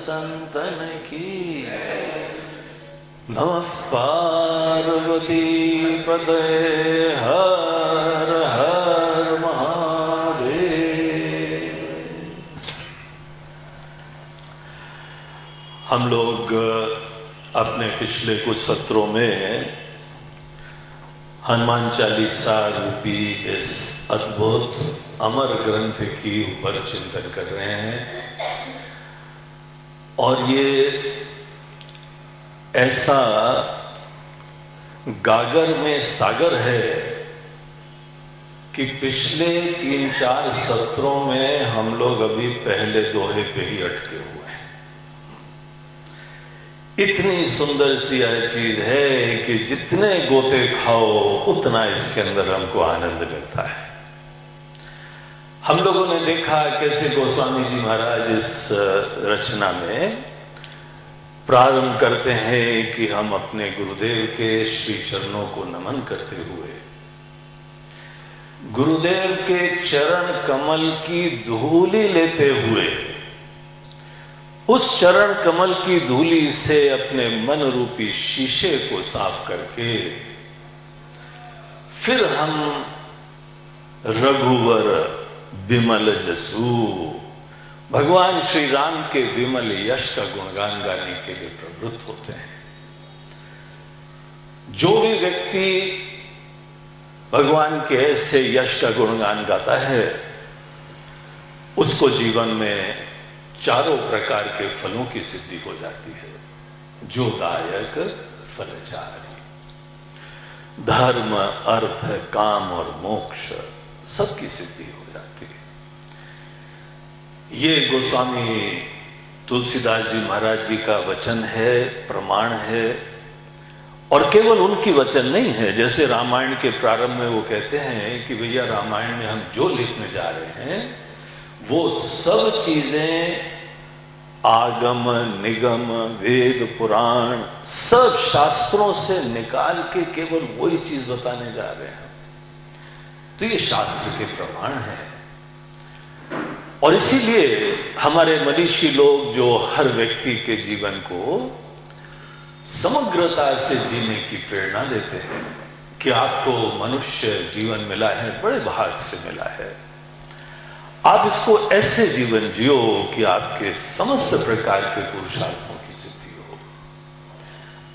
संतन की। नमः पार्वती पदे हर हर महादेव। हम लोग अपने पिछले कुछ सत्रों में हनुमान चालीसा रूपी इस अद्भुत अमर ग्रंथ की ऊपर चिंतन कर रहे हैं। और ये ऐसा गागर में सागर है कि पिछले तीन चार सत्रों में हम लोग अभी पहले दोहे पे ही अटके हुए हैं। इतनी सुंदर सी यह चीज़ है कि जितने गोते खाओ, उतना इसके अंदर हमको आनंद मिलता है। देखा कैसे गोस्वामी जी महाराज इस रचना में प्रारंभ करते हैं कि हम अपने गुरुदेव के श्री चरणों को नमन करते हुए। गुरुदेव के चरण कमल की धूली लेते हुए, उस चरण कमल की धूली से अपने मन रूपी शीशे को साफ़ करके फिर हम रघुवर विमल जसू। भगवान श्री राम के विमल यश का गुणगान गाने के लिए प्रवृत्त होते हैं। जो भी व्यक्ति भगवान के ऐसे यश का गुणगान गाता है, उसको जीवन में चारों प्रकार के फलों की सिद्धि हो जाती है। जो दायक फलचारी। धर्म, अर्थ, काम और मोक्ष। सबकी सिद्धि हो जाती है। ये गोस्वामी तुलसीदास जी महाराज जी का वचन है, प्रमाण है, और केवल उनकी वचन नहीं है। जैसे रामायण के प्रारंभ में वो कहते हैं कि भैया रामायण में हम जो लिखने जा रहे हैं, वो सब चीज़ें आगम, निगम, वेद, पुराण सब शास्त्रों से निकाल के केवल वही चीज़ बताने जा रहे हैं। तो ये शास्त्र के प्रमाण है। और इसीलिए हमारे मनीषी लोग जो हर व्यक्ति के जीवन को समग्रता से जीने की प्रेरणा देते हैं कि आपको मनुष्य जीवन मिला है, बड़े भाग से मिला है। आप इसको ऐसे जीवन जियो कि आपके समस्त प्रकार के पुरुषार्थों की सिद्धि हो।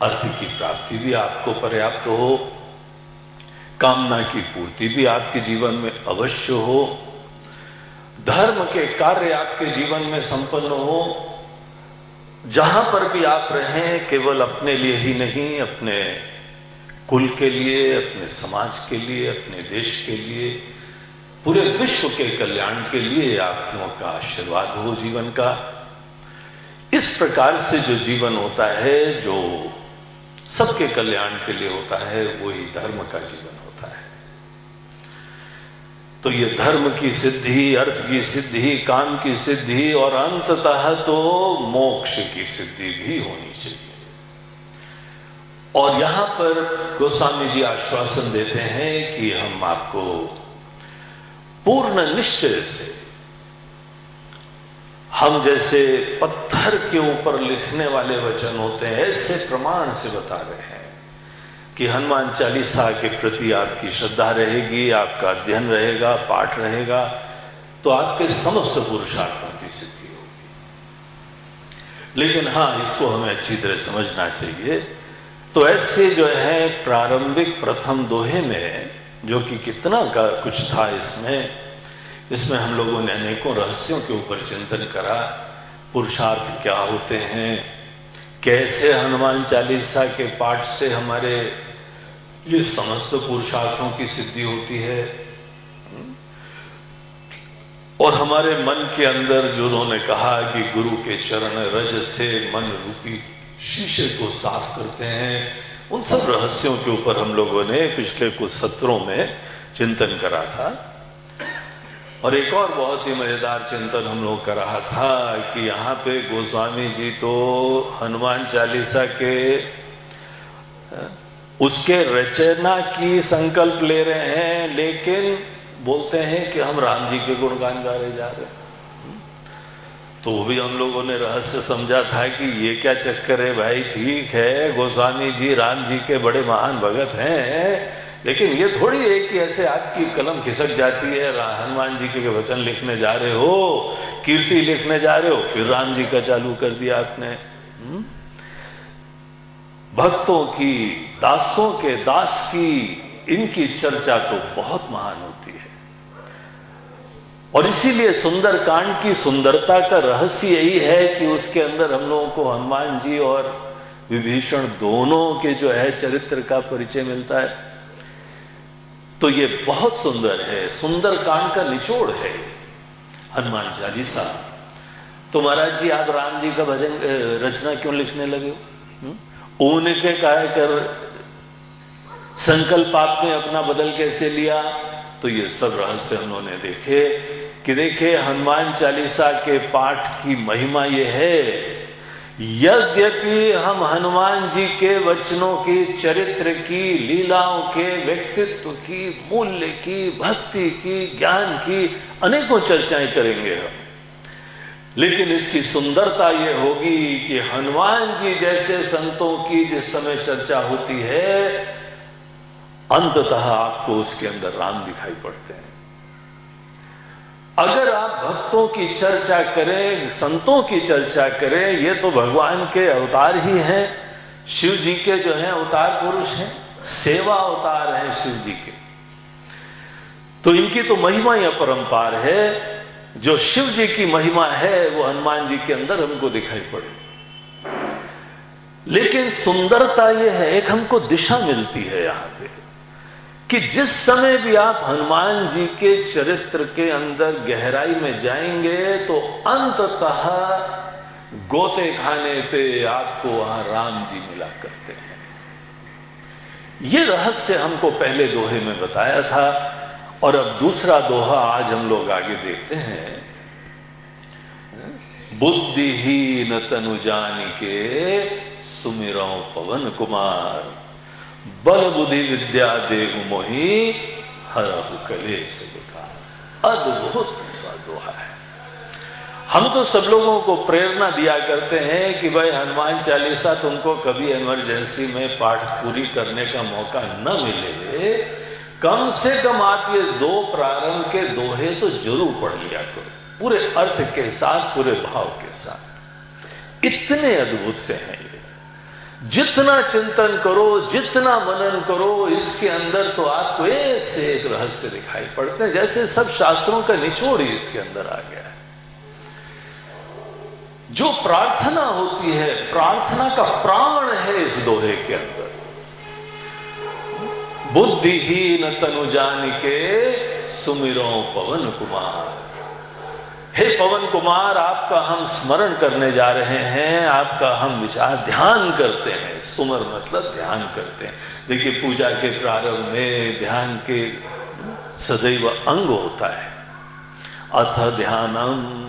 अर्थ की प्राप्ति भी आपको पर्याप्त हो कामना की पूर्ति भी आपके जीवन में अवश्य हो। धर्म के कार्य आपके जीवन में संपन्न हो। जहाँ पर भी आप रहें, केवल अपने लिए ही नहीं, अपने कुल के लिए, अपने समाज के लिए, अपने देश के लिए, पूरे विश्व के कल्याण के लिए आप लोगों का आशीर्वाद हो जीवन का। इस प्रकार से जो जीवन होता है, जो सबके कल्याण के लिए होता है, वही धर्म का जीवन होता है। तो ये धर्म की सिद्धि, अर्थ की सिद्धि, काम की सिद्धि और अंततः तो मोक्ष की सिद्धि भी होनी चाहिए। और यहाँ पर गोस्वामी जी आश्वासन देते हैं कि हम आपको पूर्ण निश्चय से, हम जैसे पत्थर के ऊपर लिखने वाले वचन होते हैं, ऐसे प्रमाण से बता रहे हैं। कि हनुमान चालीसा के प्रति आपकी श्रद्धा रहेगी, आपका अध्ययन रहेगा, पाठ रहेगा तो आपके समस्त पुरुषार्थों की सिद्धि होगी। लेकिन हाँ, इसको हमें अच्छी तरह समझना चाहिए। तो ऐसे जो है, प्रारंभिक प्रथम दोहे में, जो कि कितना का कुछ था इसमें इसमें हम लोगों ने अनेकों रहस्यों के ऊपर चिंतन करा। पुरुषार्थ क्या होते हैं कैसे हनुमान चालीसा के पाठ से हमारे ये समस्त पुरुषार्थों की सिद्धि होती है? और हमारे मन के अंदर जो उन्होंने कहा कि गुरु के चरण रज से मन रूपी शीशे को साफ़ करते हैं, उन सब रहस्यों के ऊपर हम लोगों ने पिछले कुछ सत्रों में चिंतन करा था। और एक और बहुत ही मज़ेदार चिंतन हम लोग कर रहा था कि यहाँ पे गोस्वामी जी तो हनुमान चालीसा के उसके रचना की संकल्प ले रहे हैं, लेकिन बोलते हैं कि हम राम जी के गुणगान गा रहे जा रहे तो वो भी हम लोगों ने रहस्य समझा था कि ये क्या चक्कर है, भाई, ठीक है, गोस्वामी जी राम जी के बड़े महान भगत हैं लेकिन ये थोड़ी है कि ऐसे आपकी कलम खिसक जाती है हनुमान जी के वचन लिखने जा रहे हो, कीर्ति लिखने जा रहे हो, फिर राम जी का चालू कर दिया आपने। भक्तों की, दासों के, दास की, इनकी चर्चा तो बहुत महान होती है। और इसीलिए सुंदर कांड की सुंदरता का रहस्य यही है कि उसके अंदर हम लोगों को हनुमान जी और विभीषण दोनों के जो है चरित्र का परिचय मिलता है। तो ये बहुत सुंदर है, सुंदर कांड का निचोड़ है। हनुमान चालीसा। तो महाराज जी, आप राम जी का भजन रचना क्यों लिखने लगे हो? उनके कहा कर, संकल्प आपने अपना बदल कैसे लिया? तो ये सब रहस्य उन्होंने देखे कि देखे हनुमान चालीसा के पाठ की महिमा ये है यद्यपि हम हनुमान जी के वचनों की, चरित्र की, लीलाओं के, व्यक्तित्व की, मूल्य की, भक्ति की, ज्ञान की अनेकों चर्चाएँ करेंगे हम। लेकिन इसकी सुंदरता यह होगी कि हनुमान जी जैसे संतों की जिस समय चर्चा होती है, अंततः आपको उसके अंदर राम दिखाई पड़ते हैं। अगर आप भक्तों की चर्चा करें, संतों की चर्चा करें, ये तो भगवान के अवतार ही हैं। शिव जी के जो हैं, अवतार पुरुष हैं। सेवा अवतार हैं शिव जी के। तो इनकी तो महिमा या परंपार है। जो शिव जी की महिमा है, वो हनुमान जी के अंदर हमको दिखाई पड़े। लेकिन सुंदरता यह है, एक हमको दिशा मिलती है यहाँ पे। कि जिस समय भी आप हनुमान जी के चरित्र के अंदर गहराई में जाएँगे तो अंततः गोते खाने पे आपको वहाँ राम जी मिला करते हैं। ये रहस्य हमको पहले दोहे में बताया था, और अब दूसरा दोहा आज हम लोग आगे देखते हैं। बुद्धिहीन तनुजान के सुमिरो पवन कुमार। बल बुद्धि विद्या देहु मोही हर कलेश विकार। अद्भुत दोहा है। हम तो सब लोगों को प्रेरणा दिया करते हैं कि भाई हनुमान चालीसा तुमको कभी इमरजेंसी में पाठ पूरी करने का मौका न मिले। कम से कम आप ये दो प्रारंभ के दोहे तो ज़रूर पढ़ लिया करो, पूरे अर्थ के साथ, पूरे भाव के साथ। इतने अद्भुत से हैं ये। जितना चिंतन करो, जितना मनन करो, इसके अंदर तो आपको एक से एक रहस्य दिखाई पड़ते हैं, जैसे सब शास्त्रों का निचोड़ ही इसके अंदर आ गया है। जो प्रार्थना होती है, प्रार्थना का प्राण है इस दोहे के अंदर। बुद्धिहीन तनु जान के सुमिरो पवन कुमार। हे पवन कुमार, आपका हम स्मरण करने जा रहे हैं, आपका हम विचार ध्यान करते हैं, सुमर मतलब ध्यान करते हैं। देखिए, पूजा के प्रारंभ में ध्यान के सदैव अंग होता है। अथ ध्यानम।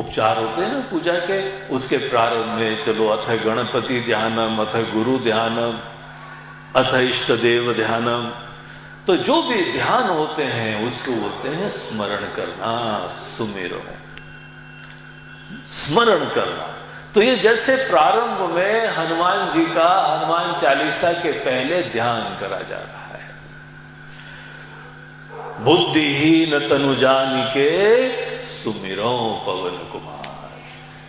उपचार होते हैं ना पूजा के, उसके प्रारंभ में चलो, अथ गणपति ध्यानम, अथ गुरु ध्यानम, अथ इष्ट देव ध्यानम। तो जो भी ध्यान होते हैं, उसको बोलते हैं स्मरण करना, सुमेरो। स्मरण करना। तो ये जैसे प्रारंभ में हनुमान जी का, हनुमान चालीसा के पहले ध्यान करा जा रहा है। बुद्धिहीन तनुजान के सुमिरो पवन कुमार।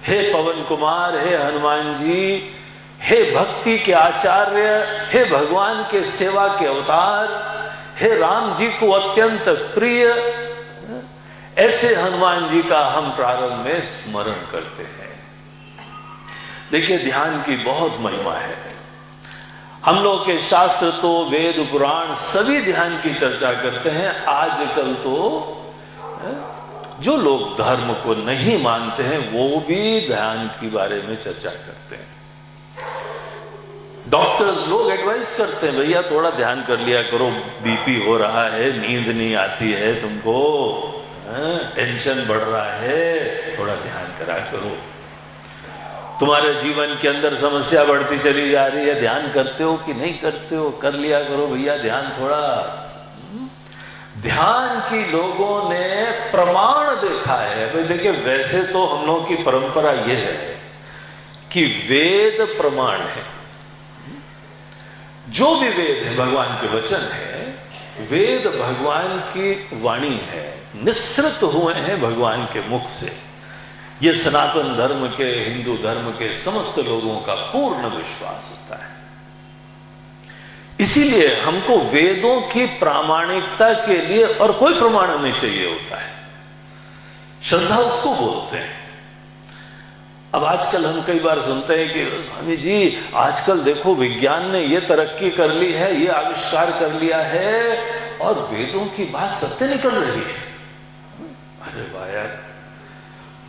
हे पवन कुमार, हे हनुमान जी, हे भक्ति के आचार्य, हे भगवान के सेवा के अवतार हे राम जी को अत्यंत प्रिय, ऐसे हनुमान जी का हम प्रारंभ में स्मरण करते हैं। देखिए, ध्यान की बहुत महिमा है। हम लोग के शास्त्र तो वेद, पुराण सभी ध्यान की चर्चा करते हैं। आजकल तो जो लोग धर्म को नहीं मानते हैं, वो भी ध्यान के बारे में चर्चा करते हैं। डॉक्टर्स लोग एडवाइस करते हैं, भैया, थोड़ा ध्यान कर लिया करो बीपी हो रहा है, नींद नहीं आती है तुमको टेंशन बढ़ रहा है, थोड़ा ध्यान करा करो। तुम्हारे जीवन के अंदर समस्या बढ़ती चली जा रही है, ध्यान करते हो कि नहीं करते हो? कर लिया करो भैया, ध्यान थोड़ा। ध्यान की लोगों ने प्रमाण देखा है। भाई देखिए, वैसे तो हम लोगों की परंपरा यह है कि वेद प्रमाण है। जो भी वेद है, भगवान के वचन है, वेद भगवान की वाणी है। निश्रित हुए हैं भगवान के मुख से। ये सनातन धर्म के, हिंदू धर्म के समस्त लोगों का पूर्ण विश्वास होता है। इसीलिए हमको वेदों की प्रामाणिकता के लिए और कोई प्रमाण नहीं चाहिए होता है। श्रद्धा उसको बोलते हैं। अब आजकल हम कई बार सुनते हैं कि, स्वामी जी, आजकल देखो विज्ञान ने यह तरक्की कर ली है, ये आविष्कार कर लिया है और वेदों की बात सत्य निकल रही है। अरे भाया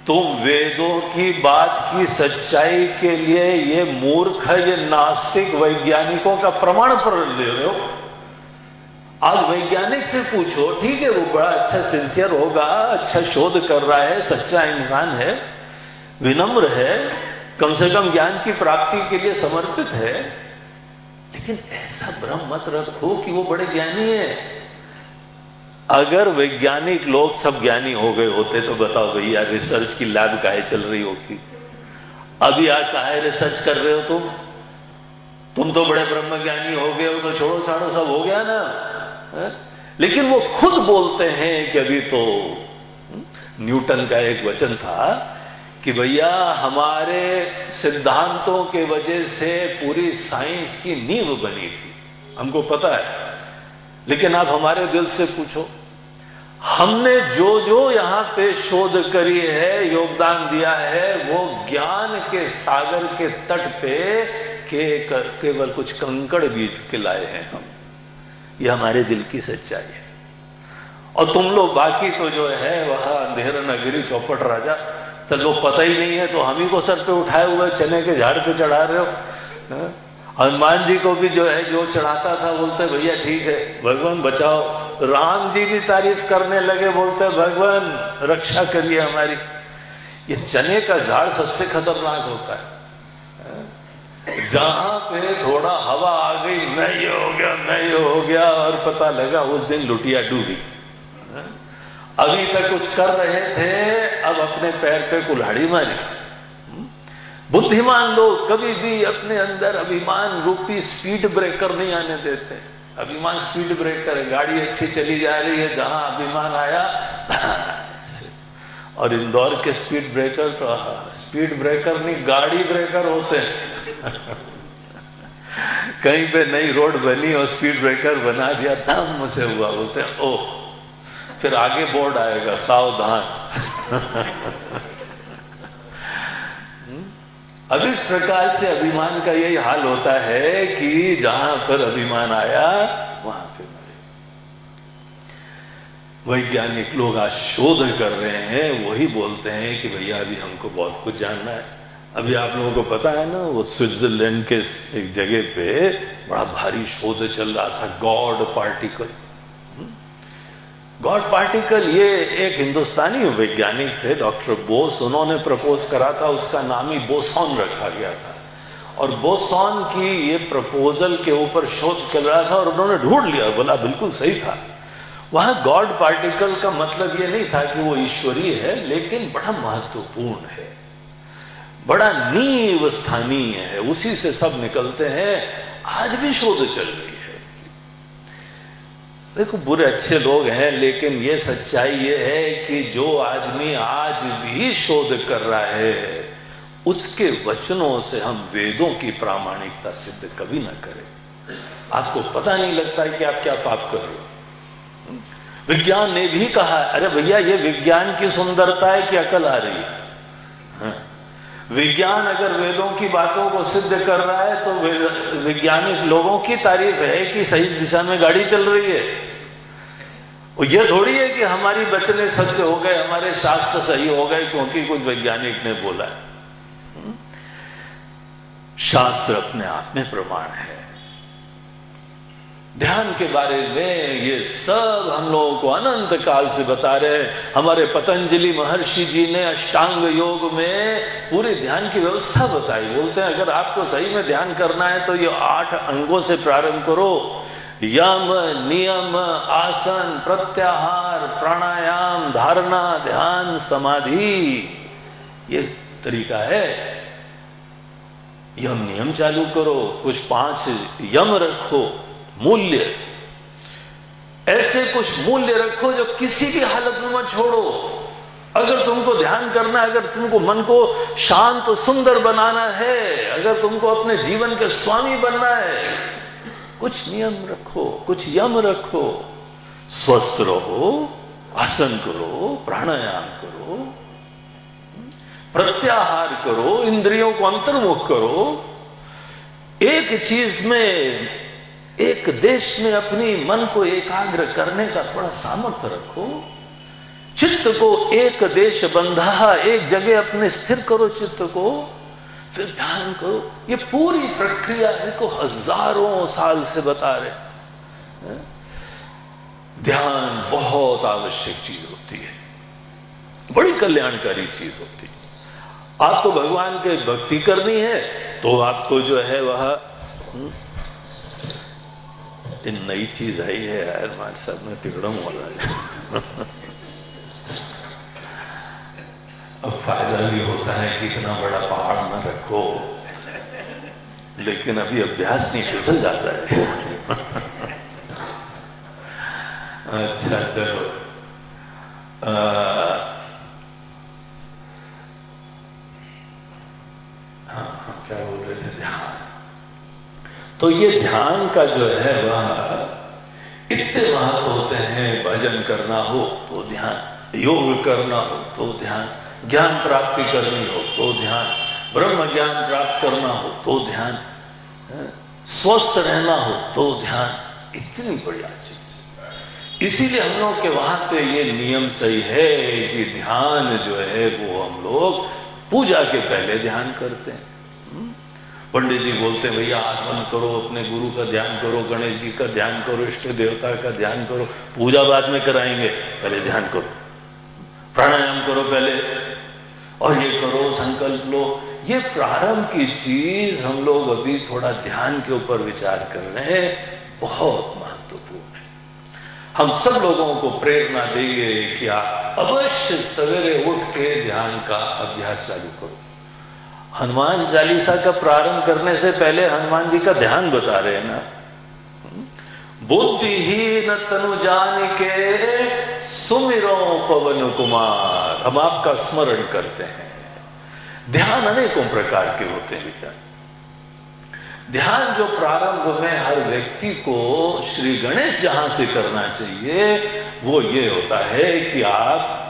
तुम वेदों की बात की सच्चाई के लिए ये मूर्ख, ये नास्तिक वैज्ञानिकों का प्रमाण पर ले रहे हो। आज वैज्ञानिक से पूछो, ठीक है, वो बड़ा अच्छा सिंसियर होगा अच्छा शोध कर रहा है, सच्चा इंसान है। विनम्र है, कम से कम ज्ञान की प्राप्ति के लिए समर्पित है। लेकिन ऐसा भ्रम मत रखो कि वो बड़े ज्ञानी है। अगर वैज्ञानिक लोग सब ज्ञानी हो गए होते तो बताओ भैया रिसर्च की लैब काहे चल रही होगी? अभी आज काहे रिसर्च कर रहे हो तुम? तुम तो बड़े ब्रह्म ज्ञानी हो गए हो तो छोड़ो छाड़ो सब हो गया ना, है? लेकिन वो खुद बोलते हैं कि अभी तो न्यूटन का एक वचन था कि भैया, हमारे सिद्धांतों के वजह से पूरी साइंस की नींव बनी थी। हमको पता है। लेकिन आप हमारे दिल से पूछो, हमने जो जो यहाँ पे शोध करी है, योगदान दिया है, वो ज्ञान के सागर के तट पे के केवल कुछ कंकड़ बीज के लाए हैं हम। ये हमारे दिल की सच्चाई है। और तुम लोग बाकी तो जो है, वह अंधेरा नगरी चौपट राजा तो लोग पता ही नहीं है तो हम ही को सर पे उठाए हुए चने के झाड़ पे चढ़ा रहे हो। हाँ? हनुमान जी को भी जो है, जो चढ़ाता था, बोलते, भैया, ठीक है, भगवान बचाओ। राम जी भी तारीफ़ करने लगे, बोलते, भगवान, रक्षा करिए हमारी। ये चने का झाड़ सबसे खतरनाक होता है। जहाँ पे थोड़ा हवा आ गई ये हो गया ये हो गया, और पता लगा उस दिन लुटिया डूबी। अभी तक कुछ कर रहे थे, अब अपने पैर पे कुल्हाड़ी मारी। बुद्धिमान लोग कभी भी अपने अंदर अभिमान रूपी स्पीड ब्रेकर नहीं आने देते। अभिमान स्पीड ब्रेकर है गाड़ी अच्छी चली जा रही है, जहाँ अभिमान आया, और इंदौर के स्पीड ब्रेकर तो स्पीड ब्रेकर नहीं, गाड़ी ब्रेकर होते हैं। कहीं पे नई रोड बनी और स्पीड ब्रेकर बना दिया धम से हुआ, बोलते ओह फिर आगे बोर्ड आएगा, सावधान। अब इस प्रकार से अभिमान का यही हाल होता है कि जहाँ पर अभिमान आया, वहाँ पे मरे। वैज्ञानिक लोग आज शोध कर रहे हैं, वही बोलते हैं कि भैया, अभी हमको बहुत कुछ जानना है। अभी आप लोगों को पता है ना, वो स्विट्जरलैंड के एक जगह पे बड़ा भारी शोध चल रहा था, गॉड पार्टिकल। गॉड पार्टिकल ये एक हिंदुस्तानी वैज्ञानिक थे, डॉक्टर बोस। उन्होंने प्रपोज करा था, उसका नाम ही बोसॉन रखा गया था। और बोसॉन की ये प्रपोजल के ऊपर शोध चल रहा था और उन्होंने ढूंढ लिया, बोला बिल्कुल सही था। वहाँ गॉड पार्टिकल का मतलब ये नहीं था कि वो ईश्वरीय है, लेकिन बड़ा महत्वपूर्ण है। बड़ा नीव स्थानीय है, उसी से सब निकलते हैं। आज भी शोध चल रही देखो, बुरे अच्छे लोग हैं, लेकिन ये सच्चाई ये है कि जो आदमी आज भी शोध कर रहा है, उसके वचनों से हम वेदों की प्रामाणिकता सिद्ध कभी ना करें। आपको पता नहीं लगता है कि आप क्या पाप कर रहे हो। विज्ञान ने भी कहा, अरे भैया, ये विज्ञान की सुंदरता है कि अकल आ रही है? हाँ। विज्ञान अगर वेदों की बातों को सिद्ध कर रहा है तो वैज्ञानिक लोगों की तारीफ़ है कि सही दिशा में गाड़ी चल रही है। और यह थोड़ी है कि हमारी बचने सत्य हो गए, हमारे शास्त्र सही हो गए, क्योंकि कुछ वैज्ञानिक ने बोला है। हम्म? शास्त्र अपने आप में प्रमाण है। ध्यान के बारे में ये सब हम लोगों को अनंत काल से बता रहे हैं। हमारे पतंजलि महर्षि जी ने अष्टांग योग में पूरे ध्यान की व्यवस्था बताई। बोलते हैं, अगर आपको सही में ध्यान करना है तो ये आठ अंगों से प्रारंभ करो। यम, नियम, आसन, प्रत्याहार, प्राणायाम, धारणा, ध्यान, समाधि। ये तरीका है। यम नियम चालू करो। कुछ पाँच यम रखो। मूल्य। ऐसे कुछ मूल्य रखो जो किसी भी हालत में मत छोड़ो। अगर तुमको ध्यान करना है, अगर तुमको मन को शांत, सुंदर बनाना है, अगर तुमको अपने जीवन के स्वामी बनना है, कुछ नियम रखो, कुछ यम रखो। स्वस्थ रहो, आसन करो, प्राणायाम करो, प्रत्याहार करो, इंद्रियों को अंतर्मुख करो। एक चीज़ में एक देश में अपनी मन को एकाग्र करने का थोड़ा सामर्थ्य रखो। चित्त को एक देश बंधा, एक जगह अपने स्थिर करो चित्त को, फिर ध्यान करो। ये पूरी प्रक्रिया इनको हज़ारों साल से बता रहे ध्यान बहुत आवश्यक चीज़ होती है। बड़ी कल्याणकारी चीज़ होती है। आपको भगवान के भक्ति करनी है तो आपको जो है वह नई चीज़ आई है यार मान साहब में तिगड़म वाला है। अब फ़ायदा भी होता है कि इतना बड़ा पहाड़ न रखो। लेकिन अभी अभ्यास नहीं, फिसल जाता है। अच्छा चलो। हाँ हाँ क्या बोल रहे थे ध्यान तो ये ध्यान का जो है वह इतने महत्व होते हैं, भजन करना हो तो ध्यान, योग करना हो तो ध्यान, ज्ञान प्राप्ति करनी हो तो ध्यान, ब्रह्म ज्ञान प्राप्त करना हो तो ध्यान स्वस्थ रहना हो तो ध्यान, इतनी बढ़िया चीज़ इसीलिए हम लोग के वहाँ पे ये नियम सही है कि ध्यान जो है वो हम लोग पूजा के पहले ध्यान करते हैं। हम्म? पंडित जी बोलते हैं, भैया, आगमन करो, अपने गुरु का ध्यान करो, गणेश जी का ध्यान करो, इष्ट देवता का ध्यान करो, पूजा बाद में कराएँगे, पहले ध्यान करो, प्राणायाम करो पहले, और ये करो, संकल्प लो। ये प्रारंभ की चीज़ हम लोग अभी थोड़ा ध्यान के ऊपर विचार कर रहे हैं, बहुत महत्वपूर्ण है। हम सब लोगों को प्रेरणा देंगे कि आप अवश्य सवेरे उठ के ध्यान का अभ्यास चालू करो। हनुमान चालीसा का प्रारंभ करने से पहले हनुमान जी का ध्यान बता रहे हैं ना। बुद्धि बुद्धिहीन तनु जान के सुमिरो पवन कुमार, हम आपका स्मरण करते हैं। ध्यान अनेकों प्रकार के होते हैं विचार ध्यान जो प्रारंभ में हर व्यक्ति को श्री गणेश जहाँ से करना चाहिए, वो ये होता है कि आप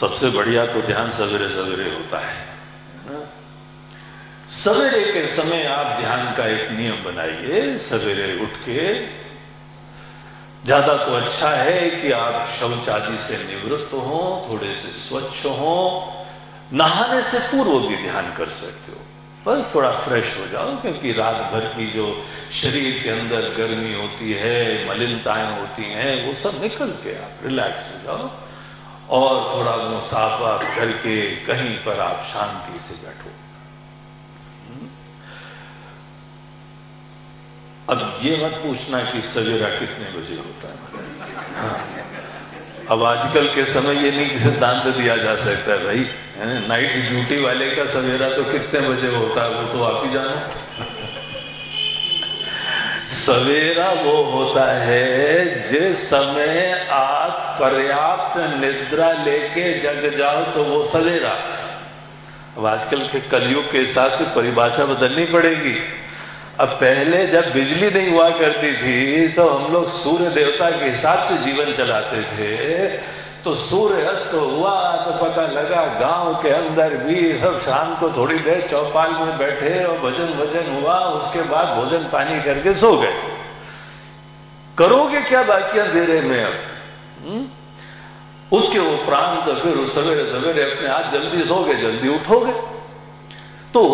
सबसे बढ़िया तो ध्यान सवेरे सवेरे होता है। सवेरे के समय आप ध्यान का एक नियम बनाइए, सवेरे उठ के। ज़्यादा तो अच्छा है कि आप शौच आदि से निवृत्त हो, थोड़े से स्वच्छ हो, नहाने से पूर्व भी ध्यान कर सकते हो। बस थोड़ा फ्रेश हो जाओ, क्योंकि रात भर की जो शरीर के अंदर गर्मी होती है, मलिनताएँ होती हैं, वो सब निकल के आप रिलैक्स हो जाओ। और थोड़ा मुसाफा करके कहीं पर आप शांति से बैठो। अब ये मत पूछना कि सवेरा कितने बजे होता है। हाँ। अब आजकल के समय ये नहीं सिद्धांत दिया जा सकता है, भाई नाइट ड्यूटी वाले का सवेरा तो कितने बजे होता है, वो तो आप ही जानो। सवेरा वो होता है जिस समय आप पर्याप्त निद्रा लेके जग जाओ तो वो सवेरा। अब आजकल के कलयुग के हिसाब से परिभाषा बदलनी पड़ेगी। अब पहले जब बिजली नहीं हुआ करती थी तो हम लोग सूर्य देवता के हिसाब से जीवन चलाते थे तो सूर्य अस्त हुआ तो पता लगा गाँव के अंदर भी सब शाम को थोड़ी देर चौपाल में बैठे और भजन भजन हुआ, उसके बाद भोजन पानी करके सो गए करोगे क्या बाकी अंधेरे में अब? हम्म? उसके उपरांत फिर सवेरे सवेरे अपने आप जल्दी सो गए जल्दी उठोगे तो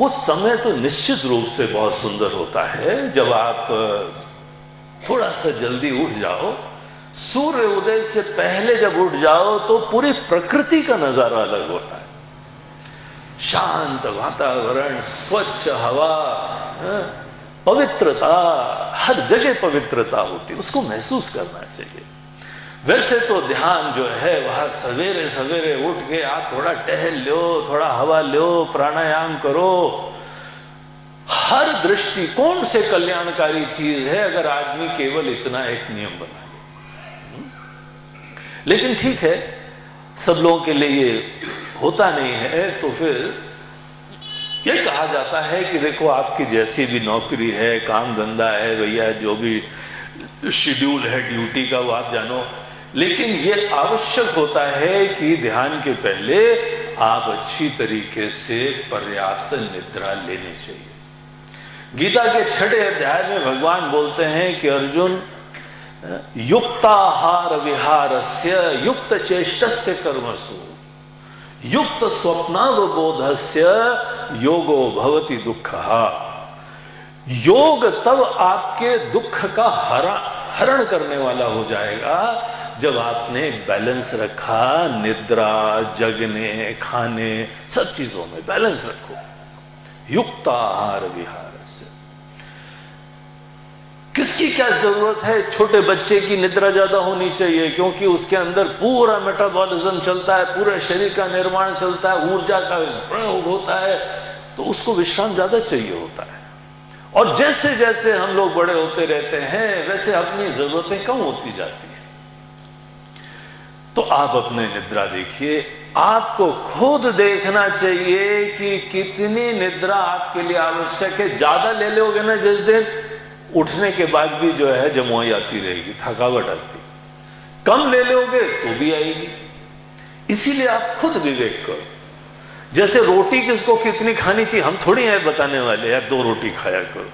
उस समय तो निश्चित रूप से बहुत सुंदर होता है, जब आप थोड़ा सा जल्दी उठ जाओ, सूर्य उदय से पहले जब उठ जाओ तो पूरी प्रकृति का नज़ारा अलग होता है। शांत वातावरण, स्वच्छ हवा पवित्रता, हर जगह पवित्रता होती उसको महसूस करना चाहिए। वैसे तो ध्यान जो है, वह सवेरे सवेरे उठ के आप थोड़ा टहल लो, थोड़ा हवा लो, प्राणायाम करो। हर दृष्टिकोण से कल्याणकारी चीज़ है अगर आदमी केवल इतना एक नियम बना ले? लेकिन ठीक है, सब लोगों के लिए ये होता नहीं है तो फिर ये कहा जाता है कि देखो, आपकी जैसी भी नौकरी है, काम धंधा है, भैया, जो भी शेड्यूल है ड्यूटी का, वो आप जानो। लेकिन ये आवश्यक होता है कि ध्यान के पहले आप अच्छी तरीके से पर्याप्त निद्रा लेनी चाहिए। गीता के छठे अध्याय में भगवान बोलते हैं कि अर्जुन, युक्ताहार विहार से युक्त चेष्ट से कर्मसु। युक्त स्वप्नावबोध से योगो भवती दुख। योग तब आपके दुख का हरा, हरण करने वाला हो जाएगा जब आपने बैलेंस रखा, निद्रा, जगने, खाने, सब चीज़ों में बैलेंस रखो। युक्त आहार विहार से। किसकी क्या ज़रूरत है? छोटे बच्चे की निद्रा ज़्यादा होनी चाहिए, क्योंकि उसके अंदर पूरा मेटाबॉलिज्म चलता है, पूरे शरीर का निर्माण चलता है, ऊर्जा का प्रयोग होता है तो उसको विश्राम ज़्यादा चाहिए होता है। और जैसे जैसे हम लोग बड़े होते रहते हैं, वैसे अपनी जरूरतें कम होती जाती हैं। तो आप अपने निद्रा देखिए। आपको खुद देखना चाहिए कि कितनी निद्रा आपके लिए आवश्यक है। ज़्यादा ले लोगे ना जिस दिन, उठने के बाद भी जो है जमुआई आती रहेगी, थकावट आती। कम ले लोगे तो भी आएगी। इसीलिए आप खुद विवेक करो। जैसे रोटी किसको कितनी खानी चाहिए, हम थोड़ी है बताने वाले यार दो रोटी खाया करो।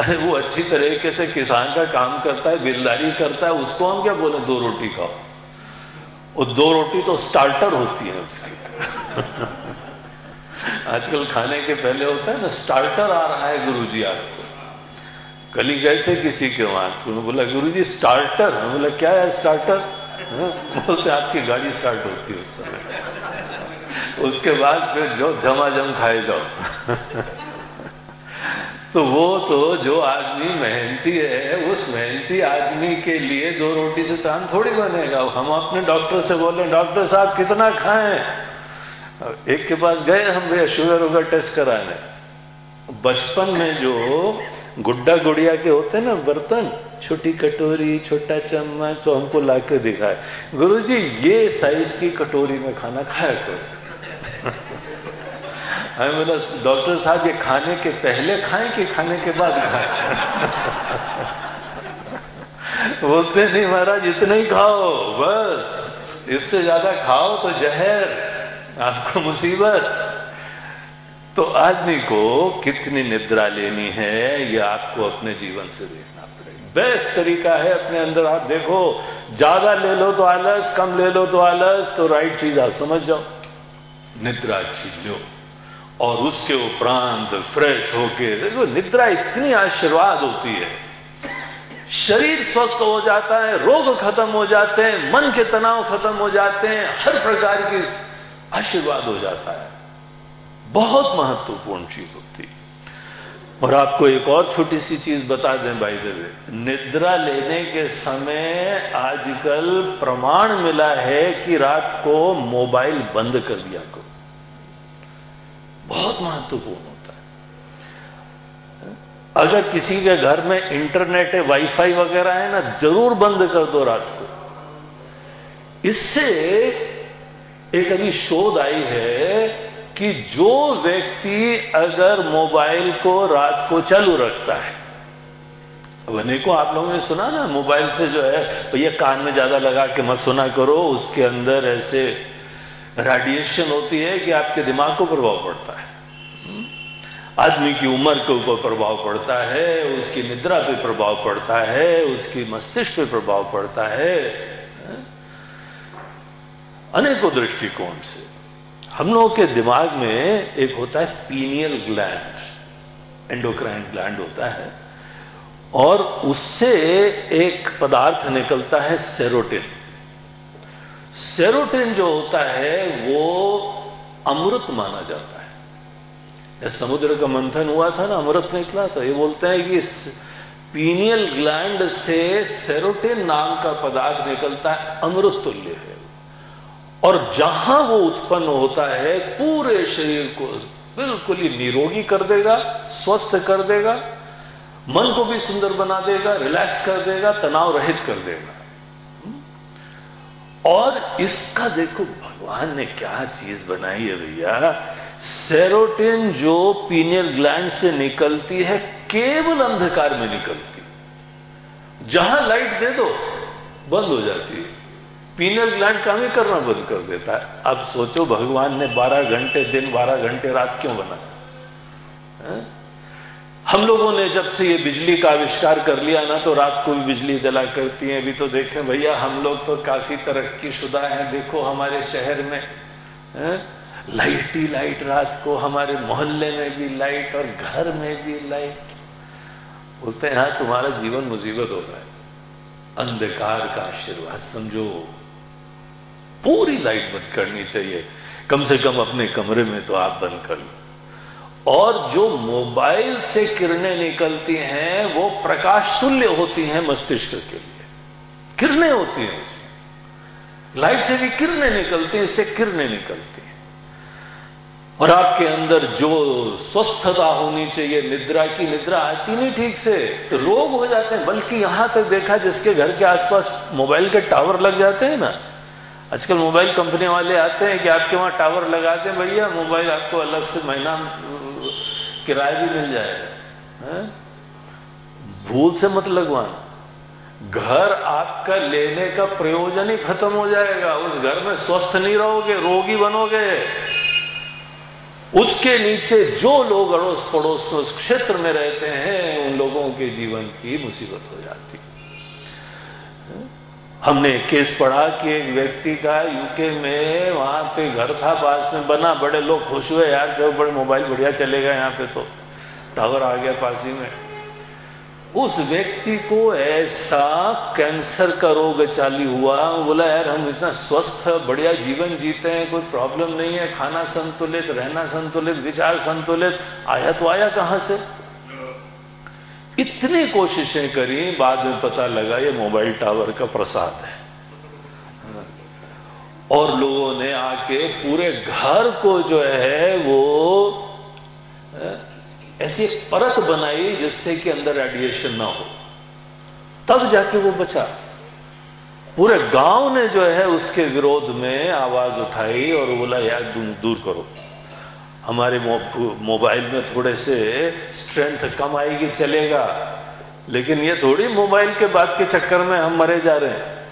अरे वो अच्छी तरीके से किसान का काम करता है बिल्दारी करता है, उसको हम क्या बोले, दो रोटी खाओ। वो दो रोटी तो स्टार्टर होती है उसकी। आजकल खाने के पहले होता है ना स्टार्टर आ रहा है गुरुजी आपको। कल ही गए थे किसी के वहाँ तो उन्होंने बोला गुरुजी स्टार्टर मैं बोला क्या है स्टार्टर हाँ, बोलते आपकी गाड़ी स्टार्ट होती है उस समय। उसके बाद फिर जो झमाझम खाए जाओ। तो वो तो जो आदमी मेहनती है, उस मेहनती आदमी के लिए दो रोटी से तान थोड़ी बनेगा। हम अपने डॉक्टर से बोले, डॉक्टर साहब, कितना खाएँ? एक के पास गए हम, भैया, शुगर वुगर टेस्ट कराने बचपन में जो गुड्डा गुड़िया के होते ना, बर्तन, छोटी कटोरी, छोटा चम्मच तो हमको ला के दिखाए। गुरु जी ये साइज़ की कटोरी में खाना खाया करो। हमें बोला, डॉक्टर साहब, ये खाने के पहले खाएँ कि खाने के बाद खाएँ? बोलते, नहीं महाराज, इतना ही खाओ, बस। इससे ज़्यादा खाओ तो जहर, आपको मुसीबत। तो आदमी को कितनी निद्रा लेनी है, ये आपको अपने जीवन से देखना पड़ेगा। बेस्ट तरीका है अपने अंदर, आप देखो, ज़्यादा ले लो तो आलस, कम ले लो तो आलस तो राइट चीज़ आप समझ जाओ। निद्रा अच्छी लो और उसके उपरांत फ्रेश होके, देखो, निद्रा इतनी आशीर्वाद होती है। शरीर स्वस्थ हो जाता है, रोग खत्म हो जाते हैं, मन के तनाव खत्म हो जाते हैं, हर प्रकार की आशीर्वाद हो जाता है। बहुत महत्वपूर्ण चीज़ होती है। और आपको एक और छोटी सी चीज़ बता दें भाई देवे निद्रा लेने के समय आजकल प्रमाण मिला है कि रात को मोबाइल बंद कर दिया करो। बहुत महत्वपूर्ण होता है। अगर किसी के घर में इंटरनेट है, वाईफाई वगैरह है ना, ज़रूर बंद कर दो रात को। इससे एक अभी शोध आई है कि जो व्यक्ति अगर मोबाइल को रात को चालू रखता है वने को आप लोगों ने सुना ना, मोबाइल से जो है, भैया कान में ज़्यादा लगा के मत सुना करो, उसके अंदर ऐसे रेडिएशन होती है कि आपके दिमाग को प्रभाव पड़ता है। आदमी की उम्र के ऊपर प्रभाव पड़ता है, उसकी निद्रा पे प्रभाव पड़ता है, उसकी मस्तिष्क पे प्रभाव पड़ता है अनेकों दृष्टिकोण से। हम लोगों के दिमाग में एक होता है पीनियल ग्लैंड एंडोक्राइन ग्लैंड होता है, और उससे एक पदार्थ निकलता है सेरोटिन सेरोटिन जो होता है, वो अमृत माना जाता है। समुद्र का मंथन हुआ था ना, अमृत निकला था ये बोलते हैं कि पीनियल ग्लैंड से सेरोटिन नाम का पदार्थ निकलता है, अमृत तुल्य है और जहाँ वो उत्पन्न होता है, पूरे शरीर को बिल्कुल ही निरोगी कर देगा, स्वस्थ कर देगा, मन को भी सुंदर बना देगा रिलैक्स कर देगा, तनाव रहित कर देगा। और इसका देखो, भगवान ने क्या चीज़ बनाई है भैया? सेरोटिन जो पीनियल ग्लैंड से निकलती है, केवल अंधकार में निकलती जहाँ लाइट दे दो, बंद हो जाती है। पीनियल ग्लैंड काम ही करना बंद कर देता है। अब सोचो, भगवान ने 12 घंटे, दिन 12 घंटे रात क्यों बना? है? हम लोगों ने जब से ये बिजली का आविष्कार कर लिया ना तो रात को भी बिजली जला करती है। अभी तो देखें भैया, हम लोग तो काफ़ी तरक्की शुदा हैं। देखो हमारे शहर में, है? लाइट ही लाइट, रात को हमारे मोहल्ले में भी लाइट और घर में भी लाइट। बोलते हैं हाँ तुम्हारा जीवन मुसीबत हो रहा है। अंधकार का आशीर्वाद, समझो। पूरी लाइट बंद करनी चाहिए। कम से कम अपने कमरे में तो आप बंद कर लो। और जो मोबाइल से किरणें निकलती हैं, वो प्रकाश तुल्य होती हैं मस्तिष्क के लिए। किरणें होती हैं उसमें। लाइट से भी किरणें निकलती हैं, इससे किरणें निकलती हैं। और आपके अंदर जो स्वस्थता होनी चाहिए, निद्रा की निद्रा आती नहीं ठीक से तो रोग हो जाते हैं। बल्कि यहाँ तक देखा जिसके घर के आसपास मोबाइल के टावर लग जाते हैं ना, आजकल मोबाइल कंपनी वाले आते हैं कि आपके वहाँ टावर लगाते हैं भैया, मोबाइल आपको अलग से महीना किराया भी मिल जाएगा भूल से मत लगवाना घर आपका लेने का प्रयोजन ही खत्म हो जाएगा। उस घर में स्वस्थ नहीं रहोगे, रोगी बनोगे। उसके नीचे जो लोग अड़ोस पड़ोस में उस क्षेत्र में रहते हैं, उन लोगों के जीवन की मुसीबत हो जाती हमने केस पढ़ा कि एक व्यक्ति का यूके में वहाँ पे घर था, पास में बना, बड़े लोग खुश हुए, यार जो बड़े मोबाइल बढ़िया चलेगा यहाँ पे तो टावर आ गया पास ही में। उस व्यक्ति को ऐसा कैंसर का रोग चालू हुआ बोला, यार, हम इतना स्वस्थ, बढ़िया जीवन जीते हैं, कोई प्रॉब्लम नहीं है, खाना संतुलित, रहना संतुलित, विचार संतुलित, आया तो आया कहाँ से? इतनी कोशिशें करी, बाद में पता लगा ये मोबाइल टावर का प्रसाद है। और लोगों ने आके पूरे घर को जो है वो ऐसी परत बनाई जिससे कि अंदर रेडिएशन ना हो। तब जाके वो बचा। पूरे गाँव ने जो है उसके विरोध में आवाज़ उठाई और बोला, यार दूर करो। हमारे मोबाइल में थोड़े से स्ट्रेंथ कम आएगी, चलेगा। लेकिन ये थोड़ी मोबाइल के बाद के चक्कर में हम मरे जा रहे हैं।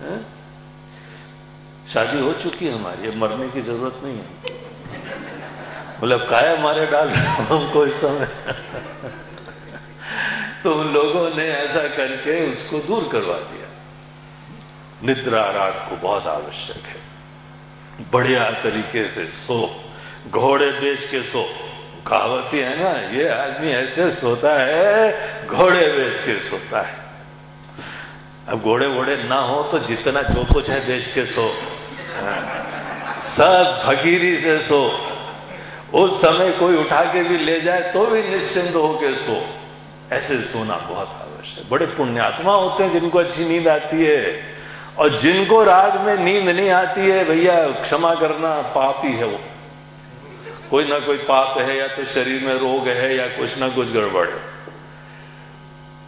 है? शादी हो चुकी है हमारी, अब मरने की ज़रूरत नहीं है। मतलब काय मारे डाल हमको इस समय। तो उन लोगों ने ऐसा करके उसको दूर करवा दिया। निद्रा रात को बहुत आवश्यक है। बढ़िया तरीके से सो। घोड़े बेच के सो। कहावती है ना, ये आदमी ऐसे सोता है, घोड़े बेच के सोता है। अब घोड़े वोड़े ना हो तो जितना जो कुछ है बेच के सो। सब भगीरी से सो। उस समय कोई उठा के भी ले जाए तो भी निश्चिंत होके सो। ऐसे सोना बहुत आवश्यक बड़े पुण्यात्मा होते हैं जिनको अच्छी नींद आती है। और जिनको रात में नींद नहीं आती है, भैया क्षमा करना पापी है वो। कोई ना कोई पाप है या तो शरीर में रोग है या कुछ ना कुछ गड़बड़ है।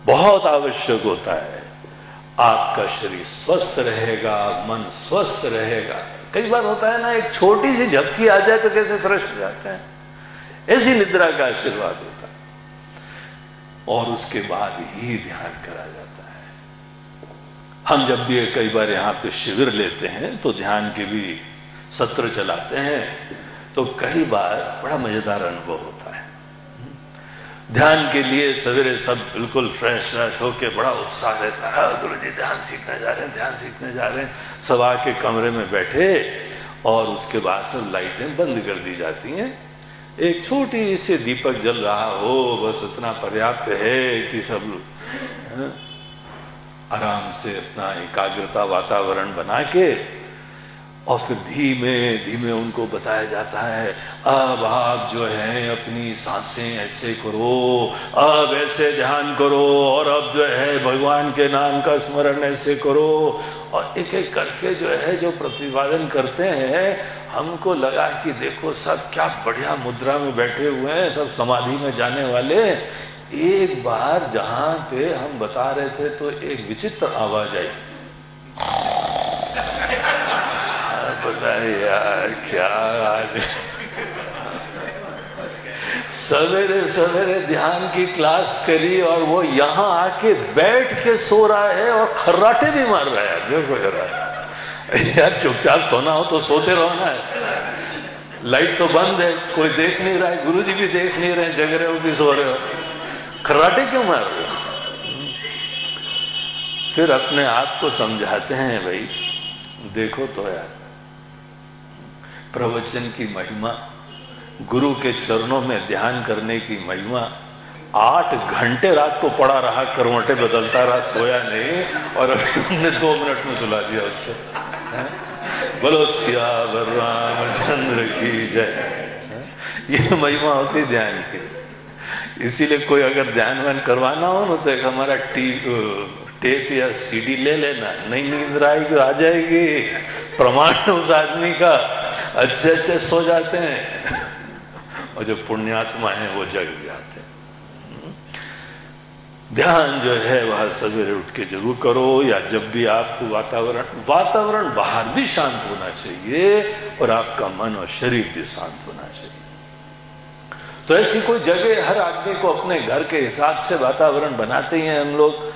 बहुत आवश्यक होता है। आपका शरीर स्वस्थ रहेगा, मन स्वस्थ रहेगा। कई बार होता है ना, एक छोटी सी झपकी आ जाए तो कैसे फ्रेश हो जाते हैं। ऐसी निद्रा का आशीर्वाद होता है। और उसके बाद ही ध्यान करा जाता है। हम जब भी कई बार यहाँ पे शिविर लेते हैं तो ध्यान के भी सत्र चलाते हैं। तो कई बार बड़ा मज़ेदार अनुभव होता है। ध्यान के लिए सवेरे सब बिल्कुल फ्रेश फ्रेश होके बड़ा उत्साह रहता है। गुरु जी ध्यान सीखने जा रहे हैं ध्यान सीखने जा रहे हैं। सब आके कमरे में बैठे और उसके बाद सब लाइटें बंद कर दी जाती हैं। एक छोटी से दीपक जल रहा हो बस इतना पर्याप्त है कि सब हाँ, आराम से अपना एकाग्रता वातावरण बना के और फिर धीमे धीमे उनको बताया जाता है, अब आप जो है, अपनी साँसें ऐसे करो, अब ऐसे ध्यान करो, और अब जो है, भगवान के नाम का स्मरण ऐसे करो। और एक एक करके जो है, जो प्रतिपादन करते हैं, हमको लगा कि देखो, सब क्या बढ़िया मुद्रा में बैठे हुए हैं, सब समाधि में जाने वाले। एक बार जहाँ पे हम बता रहे थे तो एक विचित्र आवाज़ आई। पता है यार, क्या आज। सवेरे सवेरे ध्यान की क्लास करी और वो यहाँ आके बैठ के सो रहा है और खर्राटे भी मार रहा है। देखो जरा। यार, चुपचाप सोना हो तो सोते रहो ना। लाइट तो बंद है, कोई देख नहीं रहा है, गुरुजी भी देख नहीं रहे जग रहे हो कि सो रहे हो। खर्राटे क्यों मार रहे हो? फिर अपने आप को समझाते हैं, भाई, देखो तो यार। प्रवचन की महिमा, गुरु के चरणों में ध्यान करने की महिमा, आठ घंटे रात को पड़ा रहा, करवटे बदलता रहा, सोया नहीं, और अभी हमने दो मिनट में सुला दिया उसको। बोलो सियावर रामचंद्र की जय। ये महिमा होती ध्यान की। इसीलिए कोई अगर ध्यान व्यान करवाना हो ना तो एक हमारा टी टेप या सीडी ले लेना। नहीं नींद आएगी, आ जाएगी। प्रमाण उस आदमी का अच्छे अच्छे सो जाते हैं। और जो पुण्यात्मा है, वो जग जाते हैं। ध्यान जो है, वह सवेरे उठ के ज़रूर करो, या जब भी आपको वातावरण वातावरण बाहर भी शांत होना चाहिए, और आपका मन और शरीर भी शांत होना चाहिए। तो ऐसी कोई जगह, हर आदमी को अपने घर के हिसाब से वातावरण बनाते हैं हम लोग।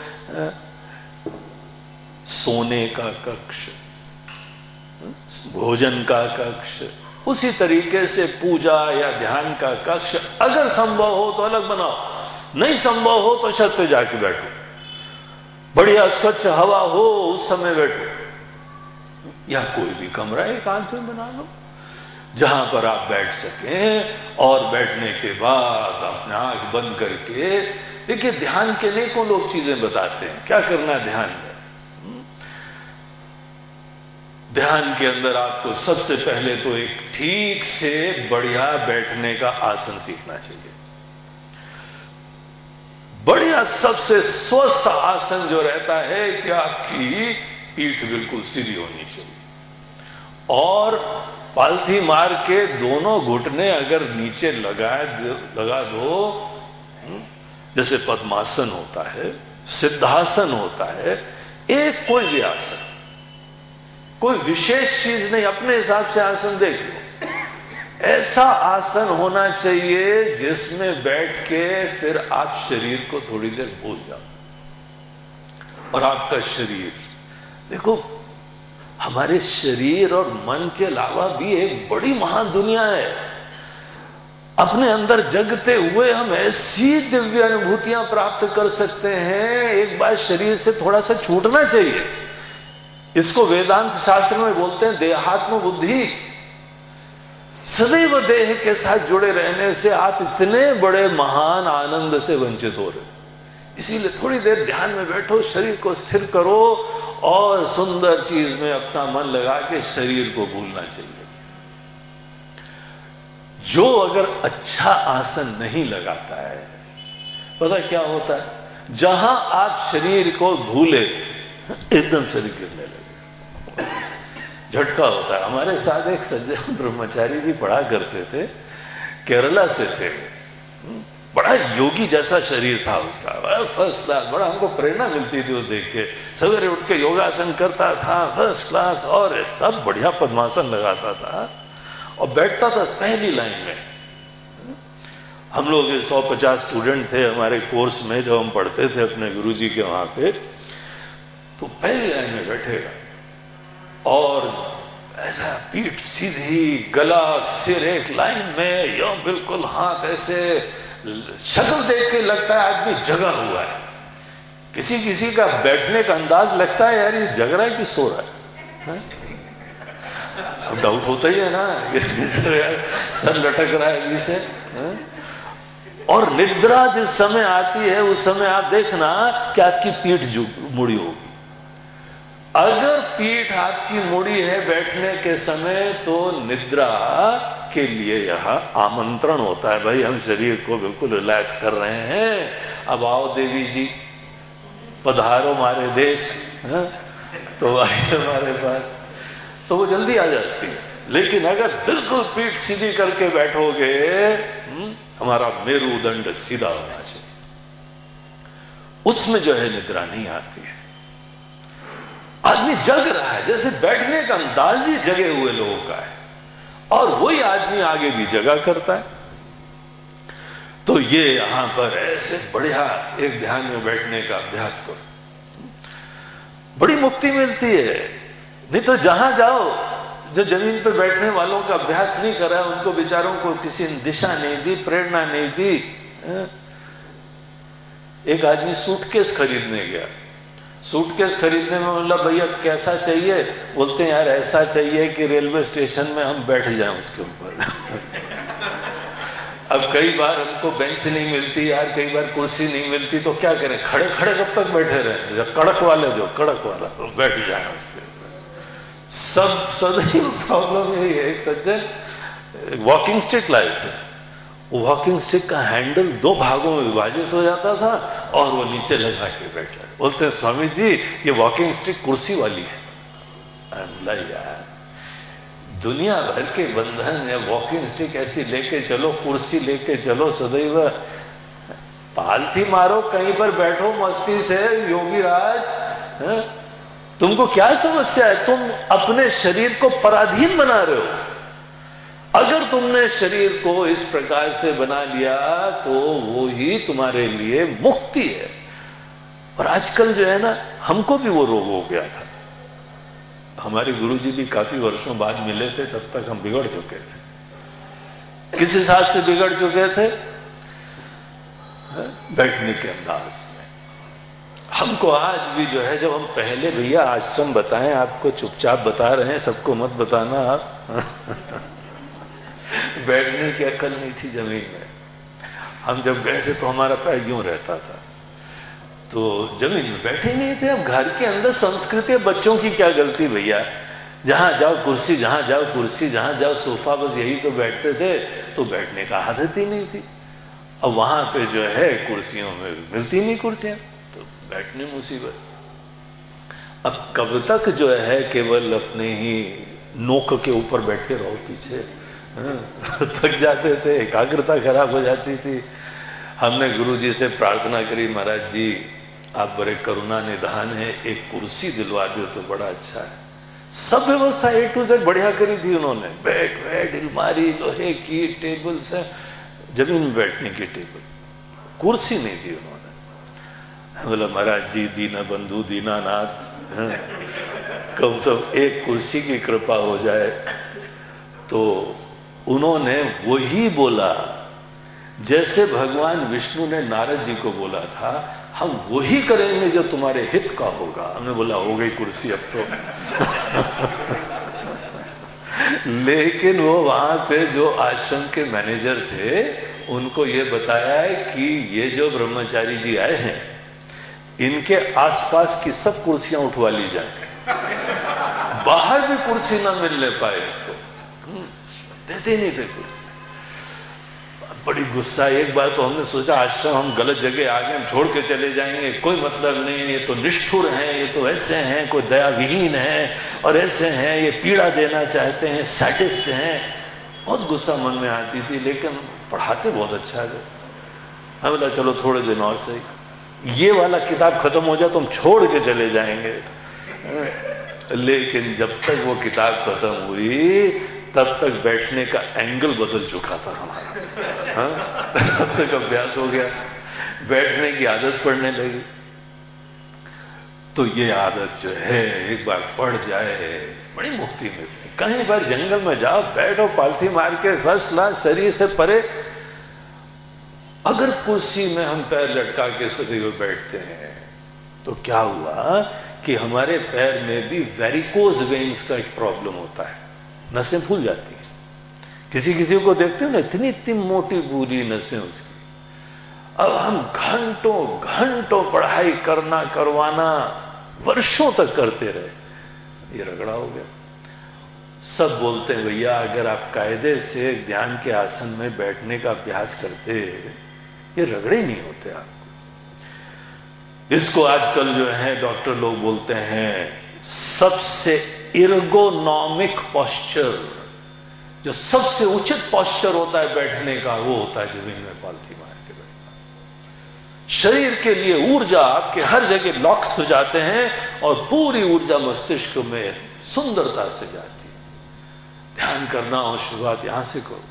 सोने का कक्ष भोजन का कक्ष। उसी तरीके से पूजा या ध्यान का कक्ष अगर संभव हो तो अलग बनाओ। नहीं संभव हो तो छत पे जाके बैठो। बढ़िया स्वच्छ हवा हो उस समय बैठो। या कोई भी कमरा एकांत में बना लो, जहाँ पर आप बैठ सकें और बैठने के बाद अपने आँख बंद करके, देखिए ध्यान के लिए को लोग चीज़ें बताते हैं। क्या करना ध्यान में? ध्यान के अंदर आपको सबसे पहले तो एक ठीक से बढ़िया बैठने का आसन सीखना चाहिए। बढ़िया सबसे स्वस्थ आसन जो रहता है कि आपकी पीठ बिल्कुल सीधी होनी चाहिए। और पालथी मार के दोनों घुटने अगर नीचे लगा लगा दो हम्म, जैसे पद्मासन होता है सिद्धासन होता है एक कोई भी आसन। कोई विशेष चीज़ नहीं, अपने हिसाब से आसन देख लो। ऐसा आसन होना चाहिए जिसमें बैठ के फिर आप शरीर को थोड़ी देर भूल जाओ। और आपका शरीर। देखो, हमारे शरीर और मन के अलावा भी एक बड़ी महान दुनिया है। अपने अंदर जगते हुए हम ऐसी दिव्य अनुभूतियाँ प्राप्त कर सकते हैं, एक बार शरीर से थोड़ा सा छूटना चाहिए। इसको वेदांत शास्त्र में बोलते हैं देहात्म बुद्धि सदैव देह के साथ जुड़े रहने से आप इतने बड़े महान आनंद से वंचित हो रहे इसीलिए थोड़ी देर ध्यान में बैठो, शरीर को स्थिर करो और सुंदर चीज़ में अपना मन लगा के शरीर को भूलना चाहिए। जो अगर अच्छा आसन नहीं लगाता है, पता क्या होता है? जहाँ आप शरीर को भूले, एकदम शरीर गिरने लगे। झटका होता है। हमारे साथ एक सज्जन ब्रह्मचारी जी पढ़ा करते थे, केरला से थे। बड़ा योगी जैसा शरीर था उसका। बड़ा फ़र्स्ट क्लास बड़ा हमको प्रेरणा मिलती थी उस देख के। सवेरे उठ के योगासन करता था फ़र्स्ट क्लास और तब बढ़िया पद्मासन लगाता था, और बैठता था पहली लाइन में। हम लोग सौ पचास स्टूडेंट थे हमारे कोर्स में, जब हम पढ़ते थे अपने गुरुजी के वहाँ पे तो पहली लाइन में बैठेगा और ऐसा पीठ सीधी गला सिर एक लाइन में यो बिल्कुल हाथ ऐसे शक्ल देख के लगता है आदमी जगा हुआ है। किसी किसी का बैठने का अंदाज लगता है यार ये जग रहा है कि सो रहा है, अब डाउट होता ही है ना। सर लटक रहा है से और निद्रा जिस समय आती है उस समय आप देखना कि आपकी पीठ मुड़ी होगी। अगर पीठ आपकी मुड़ी है बैठने के समय तो निद्रा के लिए यह आमंत्रण होता है। भाई हम शरीर को बिल्कुल रिलैक्स कर रहे हैं। अब आओ देवी जी पधारो हमारे देश है? तो आइए हमारे पास तो वो जल्दी आ जाती है। लेकिन अगर बिल्कुल पीठ सीधी करके बैठोगे हम्म, हमारा मेरुदंड सीधा होना चाहिए। उसमें जो है निद्रा नहीं आती है। आदमी जग रहा है, जैसे बैठने का अंदाज ही जगे हुए लोगों का है। और वही आदमी आगे भी जगा करता है। तो ये यहाँ पर ऐसे बढ़िया एक ध्यान में बैठने का अभ्यास करो। बड़ी मुक्ति मिलती है। नहीं तो जहाँ जाओ, जो ज़मीन पर बैठने वालों का अभ्यास नहीं कर करा उनको बेचारों को किसी ने दिशा नहीं दी, प्रेरणा नहीं दी एक आदमी सूटकेस खरीदने गया। सूटकेस खरीदने में बोला, भैया, कैसा चाहिए? बोलते हैं, यार, ऐसा चाहिए कि रेलवे स्टेशन में हम बैठ जाएँ उसके ऊपर. अब कई बार हमको बेंच नहीं मिलती, यार, कई बार कुर्सी नहीं मिलती तो क्या करें? खड़े खड़े कब तक बैठे रहे? कड़क वाले जो, कड़क वाला तो बैठ जाए उसके सब, सदैव प्रॉब्लम यही है सज्जन वॉकिंग स्टिक लाइफ थे वॉकिंग स्टिक का हैंडल दो भागों में विभाजित हो जाता था और वो नीचे लगा के बैठा। बोलते हैं स्वामी जी ये वॉकिंग स्टिक कुर्सी वाली है। दुनिया भर के बंधन या वॉकिंग स्टिक ऐसी लेके चलो, कुर्सी लेके चलो, सदैव पालती मारो, कहीं पर बैठो, मस्ती से योगी राज तुमको क्या समस्या है? तुम अपने शरीर को पराधीन बना रहे हो। अगर तुमने शरीर को इस प्रकार से बना लिया तो वो ही तुम्हारे लिए मुक्ति है। और आजकल जो है ना, हमको भी वो रोग हो गया था। हमारे गुरुजी भी काफ़ी वर्षों बाद मिले थे, तब तक हम बिगड़ चुके थे। किस हिसाब से बिगड़ चुके थे? बैठने के अंदाज में। हमको आज भी जो है, जब हम पहले, भैया आश्रम बताएँ, आपको चुपचाप बता रहे हैं, सबको मत बताना आप। बैठने की अकल नहीं थी ज़मीन में। हम जब गए थे तो हमारा पैर यूँ रहता था। तो ज़मीन में बैठे नहीं थे। अब घर के अंदर संस्कृति बच्चों की क्या गलती भैया? जहाँ जाओ कुर्सी, जहाँ जाओ कुर्सी, जहाँ जाओ सोफा, बस यही तो बैठते थे तो बैठने का आदत ही नहीं थी। अब वहाँ पे जो है, कुर्सियों में मिलती नहीं कुर्सियाँ तो बैठने मुसीबत। अब कब तक जो है, केवल अपने ही नोक के ऊपर बैठे रहो पीछे। थक जाते थे, एकाग्रता खराब हो जाती थी। हमने गुरु जी से प्रार्थना करी, महाराज जी, आप बड़े करुणा निधान है, एक कुर्सी दिलवा दो तो बड़ा अच्छा है। सब व्यवस्था ए टू जेड बढ़िया करी थी उन्होंने। बेड वेड अलमारी लोहे की टेबल से ज़मीन में बैठने की टेबल कुर्सी नहीं दी उन्होंने। बोला, महाराज जी, दीना बंधु, दीना नाथ कब तो एक कुर्सी की कृपा हो जाए तो उन्होंने वही बोला जैसे भगवान विष्णु ने नारद जी को बोला था, हम वही करेंगे जो तुम्हारे हित का होगा। हमने बोला, हो गई कुर्सी अब तो। लेकिन वो वहाँ पे जो आश्रम के मैनेजर थे, उनको ये बताया है कि ये जो ब्रह्मचारी जी आए हैं, इनके आसपास की सब कुर्सियाँ उठवा ली जाए। बाहर भी कुर्सी ना मिलने पाए इसको। देते नहीं थे कुछ बड़ी गुस्सा, एक बार तो हमने सोचा, आश्रम, हम गलत जगह आ गए, हम छोड़ के चले जाएँगे। कोई मतलब नहीं, ये तो निष्ठुर हैं, ये तो ऐसे हैं, कोई दया विहीन है, और ऐसे हैं, ये पीड़ा देना चाहते हैं सैटिस्ट हैं। बहुत गुस्सा मन में आती थी, लेकिन पढ़ाते बहुत अच्छा है। हम बोला, चलो, थोड़े दिन और सही। ये वाला किताब खत्म हो जाए तो हम छोड़ के चले जाएँगे। लेकिन जब तक वो किताब खत्म हुई तब तक बैठने का एंगल बदल चुका था हमारा। हाँ? तब तक अभ्यास हो गया। बैठने की आदत पड़ने लगी। तो ये आदत जो है, एक बार पड़ जाए, बड़ी मुक्ति मिलती। कहीं बार जंगल में जाओ, बैठो, पालथी मार के फ़र्स्ट क्लास शरीर से परे। अगर कुर्सी में हम पैर लटका के सदैव बैठते हैं तो क्या हुआ कि हमारे पैर में भी वेरिकोज वेन्स का एक प्रॉब्लम होता है। नसें फूल जाती हैं। किसी किसी को देखते हो ना, इतनी इतनी मोटी पूरी नसें उसकी। अब हम घंटों घंटों पढ़ाई करना, करवाना, वर्षों तक करते रहे। ये रगड़ा हो गया। सब बोलते हैं, भैया, अगर आप कायदे से ध्यान के आसन में बैठने का अभ्यास करते, ये रगड़े नहीं होते आपको। इसको आजकल जो है, डॉक्टर लोग बोलते हैं, सबसे इर्गोनॉमिक पॉस्चर जो सबसे उचित पॉस्चर होता है बैठने का, वो होता है ज़मीन में पालती मार के बैठना। शरीर के लिए ऊर्जा आपके हर जगह लॉक्स हो जाते हैं और पूरी ऊर्जा मस्तिष्क में सुंदरता से जाती है। ध्यान करना हो शुरुआत यहाँ से करो।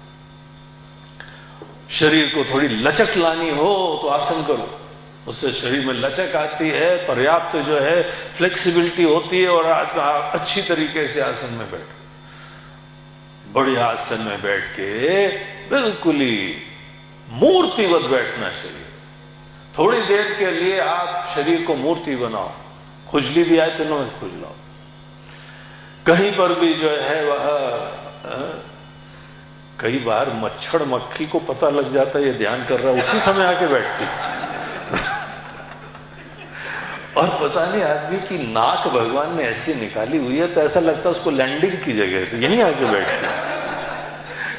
शरीर को थोड़ी लचक लानी हो तो आसन करो। उससे शरीर में लचक आती है, पर्याप्त तो जो है फ्लेक्सिबिलिटी होती है और आप अच्छी तरीके से आसन में बैठो। बढ़िया आसन में बैठ के बिल्कुल ही मूर्तिवत बैठना चाहिए। थोड़ी देर के लिए आप शरीर को मूर्ति बनाओ। खुजली भी आए तो न खुजलाओ। कहीं पर भी जो है वह कई बार मच्छर मक्खी को पता लग जाता है, ये ध्यान कर रहा है, उसी समय आके बैठती और पता नहीं, आदमी की नाक भगवान ने ऐसी निकाली हुई है तो ऐसा लगता है उसको लैंडिंग की जगह तो यहीं आके बैठती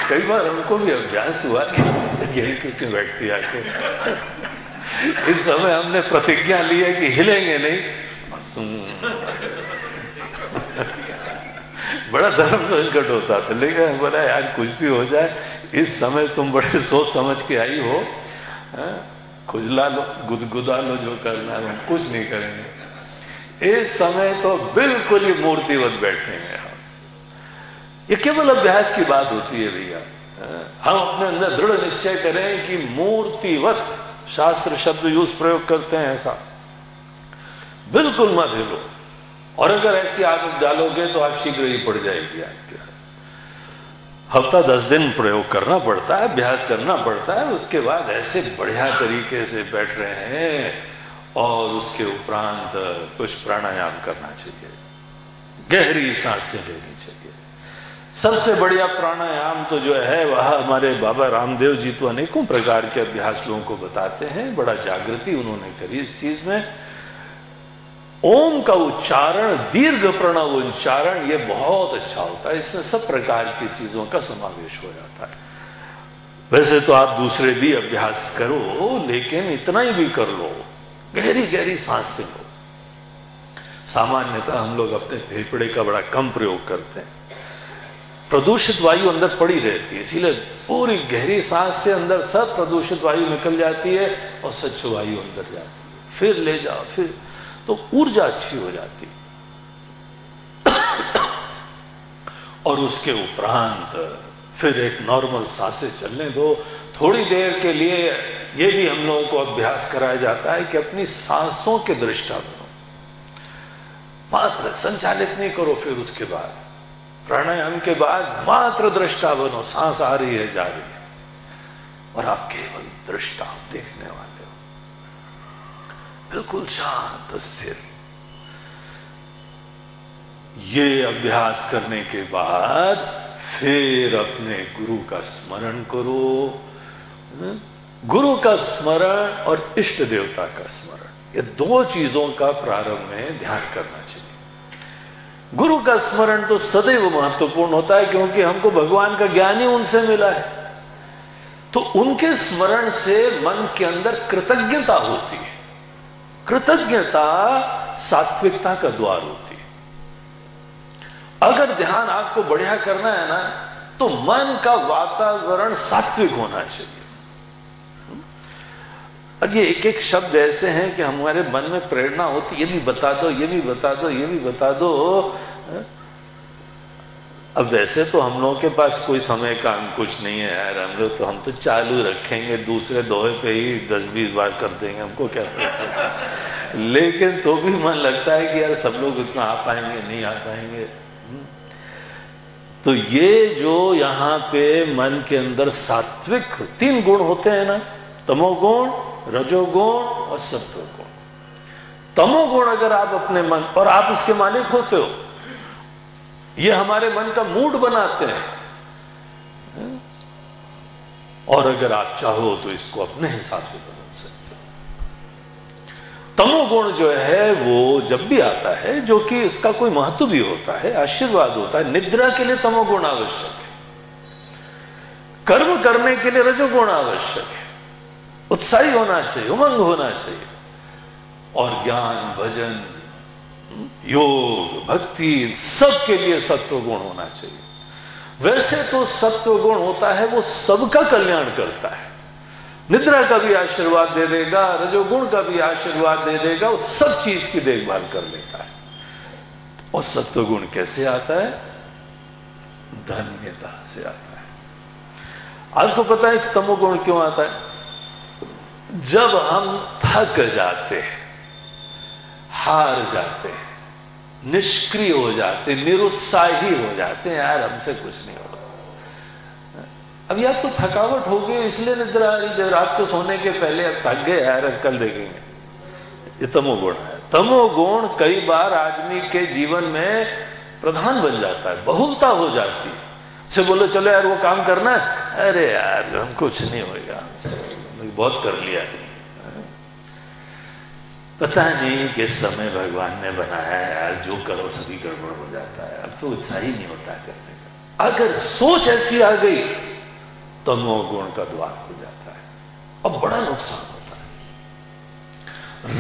कई बार हमको भी अभ्यास हुआ कि यही क्योंकि बैठती आके। इस समय हमने प्रतिज्ञा ली है कि हिलेंगे नहीं। बड़ा धर्म संकट होता था। लेकिन बोला, यार, कुछ भी हो जाए, इस समय तुम बड़े सोच समझ के आई हो हाँ? खुजला लो गुदगुदा लो जो करना है, कुछ नहीं करेंगे। इस समय तो बिल्कुल ही मूर्तिवत बैठे हैं हम। ये केवल अभ्यास की बात होती है भैया। हम अपने अंदर दृढ़ निश्चय करें कि मूर्तिवत शास्त्र शब्द यूज़ प्रयोग करते हैं ऐसा। बिल्कुल मत हिलो। और अगर ऐसी आदत डालोगे तो आप शीघ्र ही पड़ जाएगी आपके हफ़्ता दस दिन प्रयोग करना पड़ता है, अभ्यास करना पड़ता है, उसके बाद ऐसे बढ़िया तरीके से बैठ रहे हैं और उसके उपरांत कुछ प्राणायाम करना चाहिए। गहरी साँसें लेनी चाहिए। सबसे बढ़िया प्राणायाम तो जो है, वह हमारे बाबा रामदेव जी तो अनेकों प्रकार के अभ्यास लोगों को बताते हैं, बड़ा जागृति उन्होंने करी इस चीज़ में। ओम का उच्चारण, दीर्घ प्रणव उच्चारण, ये बहुत अच्छा होता है। इसमें सब प्रकार की चीज़ों का समावेश हो जाता है। वैसे तो आप दूसरे भी अभ्यास करो, लेकिन इतना ही भी कर लो। गहरी गहरी सांस से लो। सामान्यतः हम लोग अपने फेफड़े का बड़ा कम प्रयोग करते हैं। प्रदूषित वायु अंदर पड़ी रहती है, इसीलिए पूरी गहरी सांस से अंदर सब प्रदूषित वायु निकल जाती है और स्वच्छ वायु अंदर जाती है। फिर ले जाओ, फिर तो ऊर्जा अच्छी हो जाती। और उसके उपरांत फिर एक नॉर्मल साँसें चलने दो। थोड़ी देर के लिए ये भी हम लोगों को अभ्यास कराया जाता है कि अपनी सांसों के दृष्टा बनो। मात्र संचालित नहीं करो फिर उसके बाद। प्राणायाम के बाद मात्र दृष्टा बनो। सांस आ रही है, जा रही है। और आप केवल दृष्टा देखने वाले। बिल्कुल शांत, स्थिर। ये अभ्यास करने के बाद फिर अपने गुरु का स्मरण करो। गुरु का स्मरण और इष्ट देवता का स्मरण, ये दो चीज़ों का प्रारंभ में ध्यान करना चाहिए। गुरु का स्मरण तो सदैव महत्वपूर्ण होता है, क्योंकि हमको भगवान का ज्ञान ही उनसे मिला है। तो उनके स्मरण से मन के अंदर कृतज्ञता होती है। कृतज्ञता सात्विकता का द्वार होती है। अगर ध्यान आपको बढ़िया करना है ना तो मन का वातावरण सात्विक होना चाहिए। अब ये एक एक शब्द ऐसे हैं कि हमारे मन में प्रेरणा होती ये भी बता दो, ये भी बता दो, ये भी बता दो अब वैसे तो हम लोगों के पास कोई समय का अंकुश नहीं है, यार। हम लोग तो हम तो चालू रखेंगे, दूसरे दोहे पे ही दस बीस बार कर देंगे हमको क्या? लेकिन तो भी मन लगता है कि यार सब लोग इतना आ पाएँगे, नहीं आ पाएँगे। हम्म। तो ये जो यहाँ पे मन के अंदर सात्विक तीन गुण होते हैं ना, तमोगुण, रजोगुण और सत्वगुण तमोगुण अगर आप अपने मन, और आप उसके मालिक होते हो ये हमारे मन का मूड बनाते हैं। और अगर आप चाहो तो इसको अपने हिसाब से बदल सकते हो। तमोगुण जो है, वो जब भी आता है, जो कि इसका कोई महत्व भी होता है, आशीर्वाद होता है, निद्रा के लिए तमोगुण आवश्यक है। कर्म करने के लिए रजोगुण आवश्यक है। उत्साही होना चाहिए, उमंग होना चाहिए। और ज्ञान, भजन योग भक्ति सबके लिए सत्व गुण होना चाहिए। वैसे तो सत्व गुण होता है, वो सबका कल्याण करता है। निद्रा का भी आशीर्वाद दे देगा, रजोगुण का भी आशीर्वाद दे देगा, वो सब चीज़ की देखभाल कर लेता है। और सत्व गुण कैसे आता है? धन्यता से आता है। आपको पता है तमोगुण क्यों आता है? जब हम थक जाते हैं हार जाते हैं, निष्क्रिय हो जाते निरुत्साही हो जाते हैं, यार हमसे कुछ नहीं होगा। अब यार तो थकावट हो गई, इसलिए निद्रा आ रही रात को सोने के पहले अब थक गए, यार कल देखेंगे। ये तमोगुण है। तमोगुण कई बार आदमी के जीवन में प्रधान बन जाता है, बहुलता हो जाती है। से बोलो, चलो यार वो काम करना है। अरे यार, हम कुछ नहीं होगा बहुत कर लिया पता नहीं किस समय भगवान ने बनाया है यार जो करो सभी गड़बड़ हो जाता है। अब तो उत्साह ही नहीं होता करने का। अगर सोच ऐसी आ गई तो गुण का द्वार हो जाता है। अब बड़ा नुकसान होता है।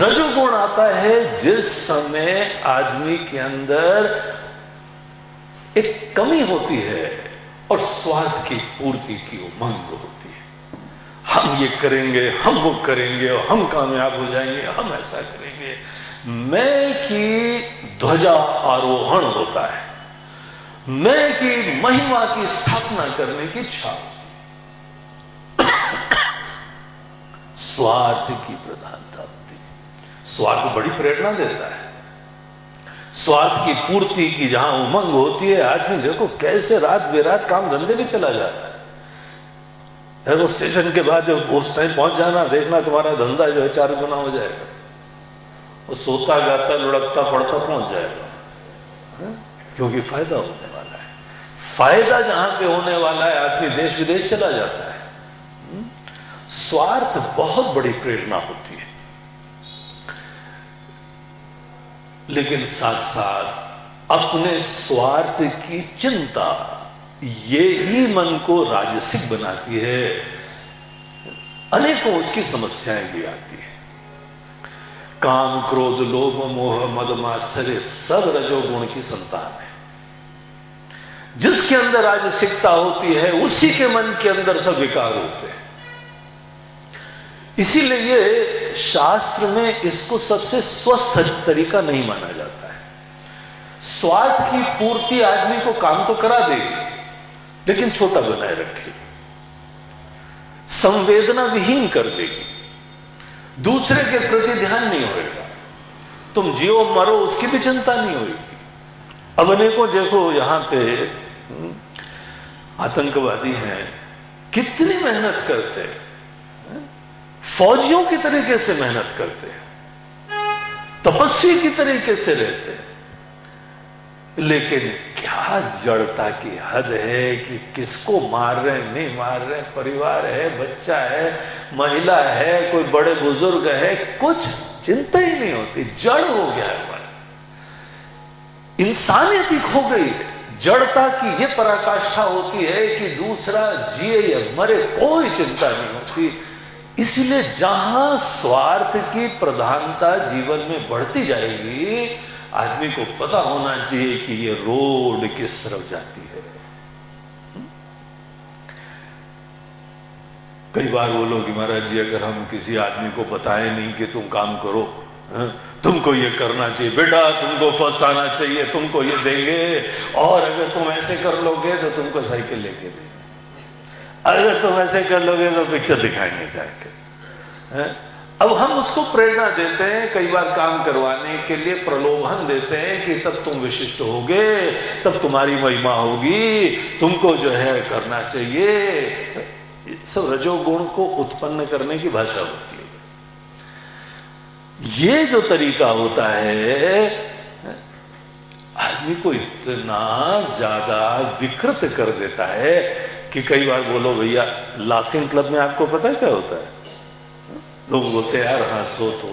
रजोगुण आता है जिस समय आदमी के अंदर एक कमी होती है और स्वार्थ की, पूर्ति की उमंग होती हम ये करेंगे, हम वो करेंगे और हम कामयाब हो जाएँगे, हम ऐसा करेंगे। मैं की ध्वजा आरोहण होता है। मैं की महिमा की स्थापना करने की इच्छा। स्वार्थ की प्रधानता होती स्वार्थ बड़ी प्रेरणा देता है। स्वार्थ की पूर्ति की जहाँ उमंग होती है, आदमी देखो कैसे रात बेरात काम धंधे में चला जाता है। एरो स्टेशन के बाद जब उस टाइम पहुँच जाना, देखना तुम्हारा धंधा जो है चार गुना हो जाएगा। वो सोता, गाता, लुढ़कता पड़ता पहुँच जाएगा। है? क्योंकि फ़ायदा होने वाला है। फ़ायदा जहाँ पे होने वाला है आदमी देश विदेश चला जाता है। हम्म? स्वार्थ बहुत बड़ी प्रेरणा होती है। लेकिन साथ साथ अपने स्वार्थ की चिंता ये ही मन को राजसिक बनाती है। अनेकों उसकी समस्याएँ भी आती है। काम, क्रोध, लोभ, मोह, मद, मात्सर्य सब रजोगुण की संतान है। जिसके अंदर राजसिकता होती है, उसी के मन के अंदर सब विकार होते हैं। इसीलिए शास्त्र में इसको सबसे स्वस्थ तरीका नहीं माना जाता है। स्वार्थ की पूर्ति आदमी को काम तो करा देगी। लेकिन छोटा बनाए रखेगी संवेदना विहीन कर देगी। दूसरे के प्रति ध्यान नहीं होएगा। तुम जियो मरो उसकी भी चिंता नहीं होगी अब अनेकों देखो यहाँ पे हम्म, आतंकवादी हैं। कितनी मेहनत करते हैं। फौजियों की तरीके से मेहनत करते हैं। तपस्वी की तरीके से रहते हैं। लेकिन क्या जड़ता की हद है कि किसको मार रहे हैं, नहीं मार रहे परिवार है, बच्चा है, महिला है, कोई बड़े बुज़ुर्ग है, कुछ चिंता ही नहीं होती। जड़ हो गया है हमारा। इंसानियत ही खो गई जड़ता की यह पराकाष्ठा होती है कि दूसरा जिए या मरे कोई चिंता नहीं होती। इसलिए जहाँ स्वार्थ की प्रधानता जीवन में बढ़ती जाएगी आदमी को पता होना चाहिए कि ये रोड किस तरफ़ जाती है। कई बार बोलो कि महाराज जी, अगर हम किसी आदमी को बताएँ नहीं कि तुम काम करो हा? तुमको ये करना चाहिए। बेटा, तुमको फ़र्स्ट आना चाहिए, तुमको ये देंगे, और अगर तुम ऐसे कर लोगे तो तुमको साइकिल लेके देंगे। अगर तुम ऐसे कर लोगे तो पिक्चर दिखाएँगे साइकिल अब हम उसको प्रेरणा देते हैं, कई बार काम करवाने के लिए प्रलोभन देते हैं कि तब तुम विशिष्ट होगे, तब तुम्हारी महिमा होगी, तुमको जो है करना चाहिए। सब रजोगुण को उत्पन्न करने की भाषा होती है। ये जो तरीका होता है, आदमी को इतना ज़्यादा विकृत कर देता है कि कई बार बोलो, भैया, लाफिंग क्लब में आपको पता है क्या होता है? लोग बोलते यार हंसो तो।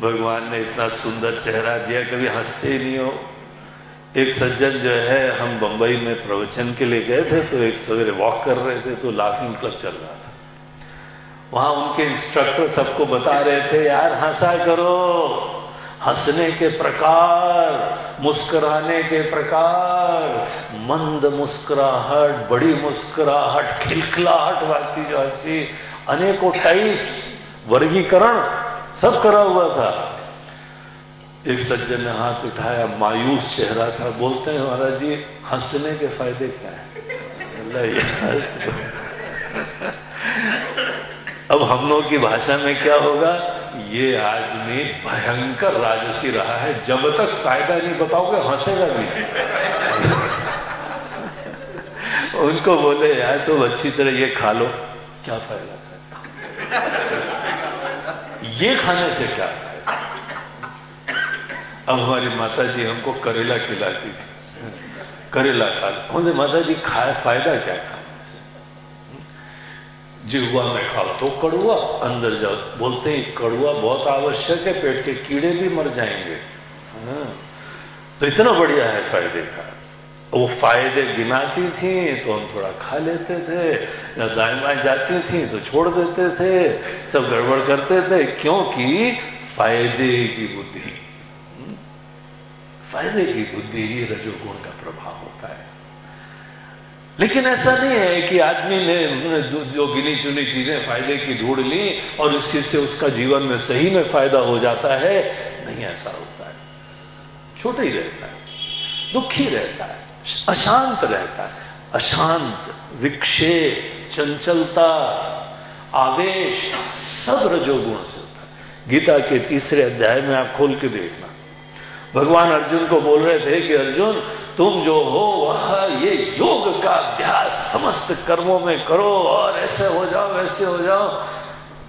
भगवान ने इतना सुंदर चेहरा दिया, कभी हँसते ही नहीं हो। एक सज्जन जो है, हम बंबई में प्रवचन के लिए गए थे तो एक सवेरे वॉक कर रहे थे तो लाफिंग क्लब चल रहा था। वहाँ उनके इंस्ट्रक्टर सबको बता रहे थे, यार, हंसा करो। हंसने के प्रकार, मुस्कुराने के प्रकार, मंद मुस्कुराहट, बड़ी मुस्कुराहट, खिलखिलाहट वाली जो हँसी अनेकों टाइप्स वर्गीकरण सब करा हुआ था। एक सज्जन ने हाथ उठाया, मायूस चेहरा था, बोलते हैं, महाराज जी, हंसने के फ़ायदे क्या है? अब हम लोग की भाषा में क्या होगा? ये आदमी भयंकर राजसी रहा है, जब तक फ़ायदा नहीं बताओगे, हंसेगा भी उनको बोले, यार, तुम अच्छी तरह ये खा लो, क्या फ़ायदा? ये खाने से क्या? अब हमारी माता जी हमको करेला खिलाती थी। करेला खा लो माता जी खाए फ़ायदा क्या खा जिहुआ में खाओ तो कड़ुआ, अंदर जाओ। बोलते हैं, कड़ुआ बहुत आवश्यक है, पेट के कीड़े भी मर जाएँगे। हाँ। तो इतना बढ़िया है फ़ायदे का। वो फ़ायदे गिनाती थी तो हम थोड़ा खा लेते थे। या दाएँ बाएँ जाती थी तो छोड़ देते थे। सब गड़बड़ करते थे, क्योंकि फ़ायदे की बुद्धि। हम्म। फ़ायदे की बुद्धि ही रजोगुण का प्रभाव होता है। लेकिन ऐसा नहीं है कि आदमी ने जो गिनी चुनी चीज़ें फ़ायदे की ढूंढ ली और इससे से उसका जीवन में सही में फ़ायदा हो जाता है। नहीं ऐसा होता है। छोटा ही रहता है। दुखी रहता है। अशांत रहता है। अशांत विक्षेप चंचलता, आवेश, सब रजोगुण से होता है। गीता के तीसरे अध्याय में आप खोल के देखना। भगवान अर्जुन को बोल रहे थे कि अर्जुन, तुम जो हो वह ये योग का अभ्यास समस्त कर्मों में करो और ऐसे हो जाओ, वैसे हो जाओ।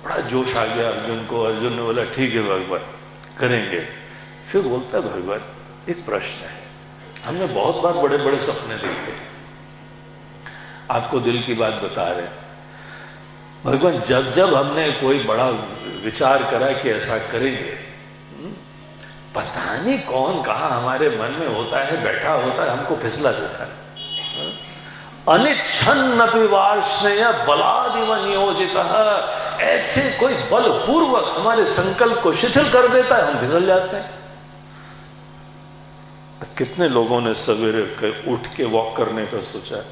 बड़ा जोश आ गया अर्जुन को। अर्जुन ने बोला, ठीक है, भगवान, करेंगे। फिर बोलता भगवान, एक प्रश्न है। हमने बहुत बार बड़े बड़े सपने देखे। आपको दिल की बात बता रहे भगवान, जब जब हमने कोई बड़ा विचार करा कि ऐसा करेंगे पता नहीं कौन कहा हमारे मन में होता है, बैठा होता है, हमको फिसला देता है। अनिच्छन विवार्षणय बलादिव नियोजित ऐसे कोई बलपूर्वक हमारे संकल्प को शिथिल कर देता है, हम फिसल जाते हैं। कितने लोगों ने सवेरे उठ के वॉक करने का सोचा है?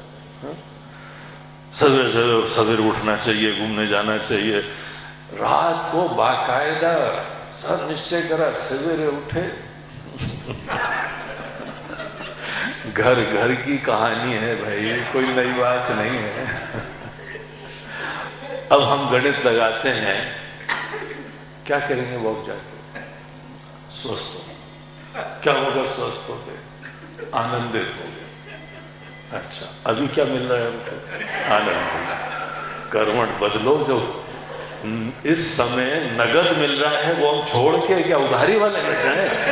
सवेरे सवेरे सवेरे उठना चाहिए, घूमने जाना चाहिए। रात को बाकायदा सब निश्चय करा, सवेरे उठे। घर घर की कहानी है भाई कोई नई बात नहीं है। अब हम गणित लगाते हैं। क्या करेंगे वॉक जाके? स्वस्थ हो क्या होगा स्वस्थ हो गए आनंदित हो गए अच्छा अभी क्या मिल रहा है हमको आनंद कर्मण बदलो जो इस समय नगद मिल रहा है वो हम छोड़ के क्या उधारी वाले बैठे हैं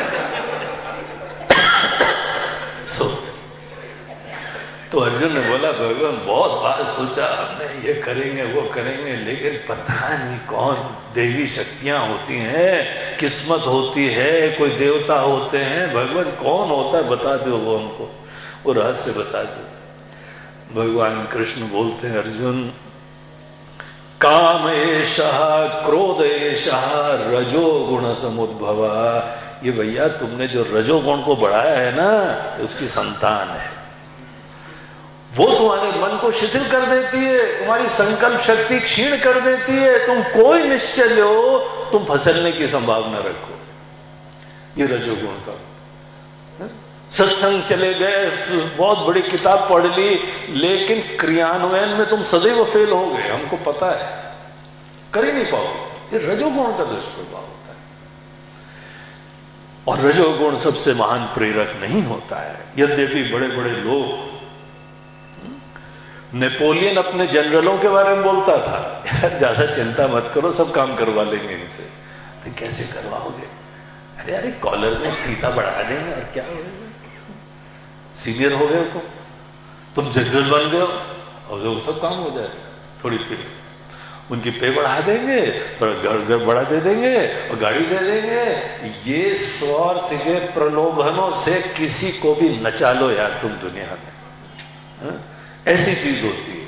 तो अर्जुन ने बोला, भगवान, बहुत बार सोचा हमने, ये करेंगे, वो करेंगे, लेकिन पता नहीं कौन देवी शक्तियाँ होती हैं, किस्मत होती है, कोई देवता होते हैं, भगवान, कौन होता है, बता दो वो हमको, वो रहस्य बता दो। भगवान कृष्ण बोलते हैं, अर्जुन काम एश क्रोध एश रजो गुण समुद्भव। ये भैया, तुमने जो रजोगुण को बढ़ाया है ना, उसकी संतान है। वो तुम्हारे मन को शिथिल कर देती है, तुम्हारी संकल्प शक्ति क्षीण कर देती है, तुम कोई निश्चय लो तुम फसलने की संभावना रखो। ये रजोगुण का। सत्संग चले गए, बहुत बड़ी किताब पढ़ ली, लेकिन क्रियान्वयन में तुम सदैव फेल हो गए, हमको पता है। कर ही नहीं पाओ ये रजोगुण का दुष्प्रभाव होता है। और रजोगुण सबसे महान प्रेरक नहीं होता है। यद्यपि बड़े बड़े लोग नेपोलियन अपने जनरलों के बारे में बोलता था। ज़्यादा चिंता मत करो, सब काम करवा लेंगे इनसे। तो कैसे करवाओगे? अरे अरे कॉलर में फीता बढ़ा देंगे और क्या सीनियर हो गए तुम। तुम जनरल बन गए और वो सब काम हो जाए थोड़ी फिर उनकी पे बढ़ा देंगे, थोड़ा घर घर बढ़ा दे देंगे और गाड़ी दे देंगे। ये स्वार्थ के प्रलोभनों से किसी को भी नचा लो यार तुम दुनिया में। हा? ऐसी चीज़ होती है।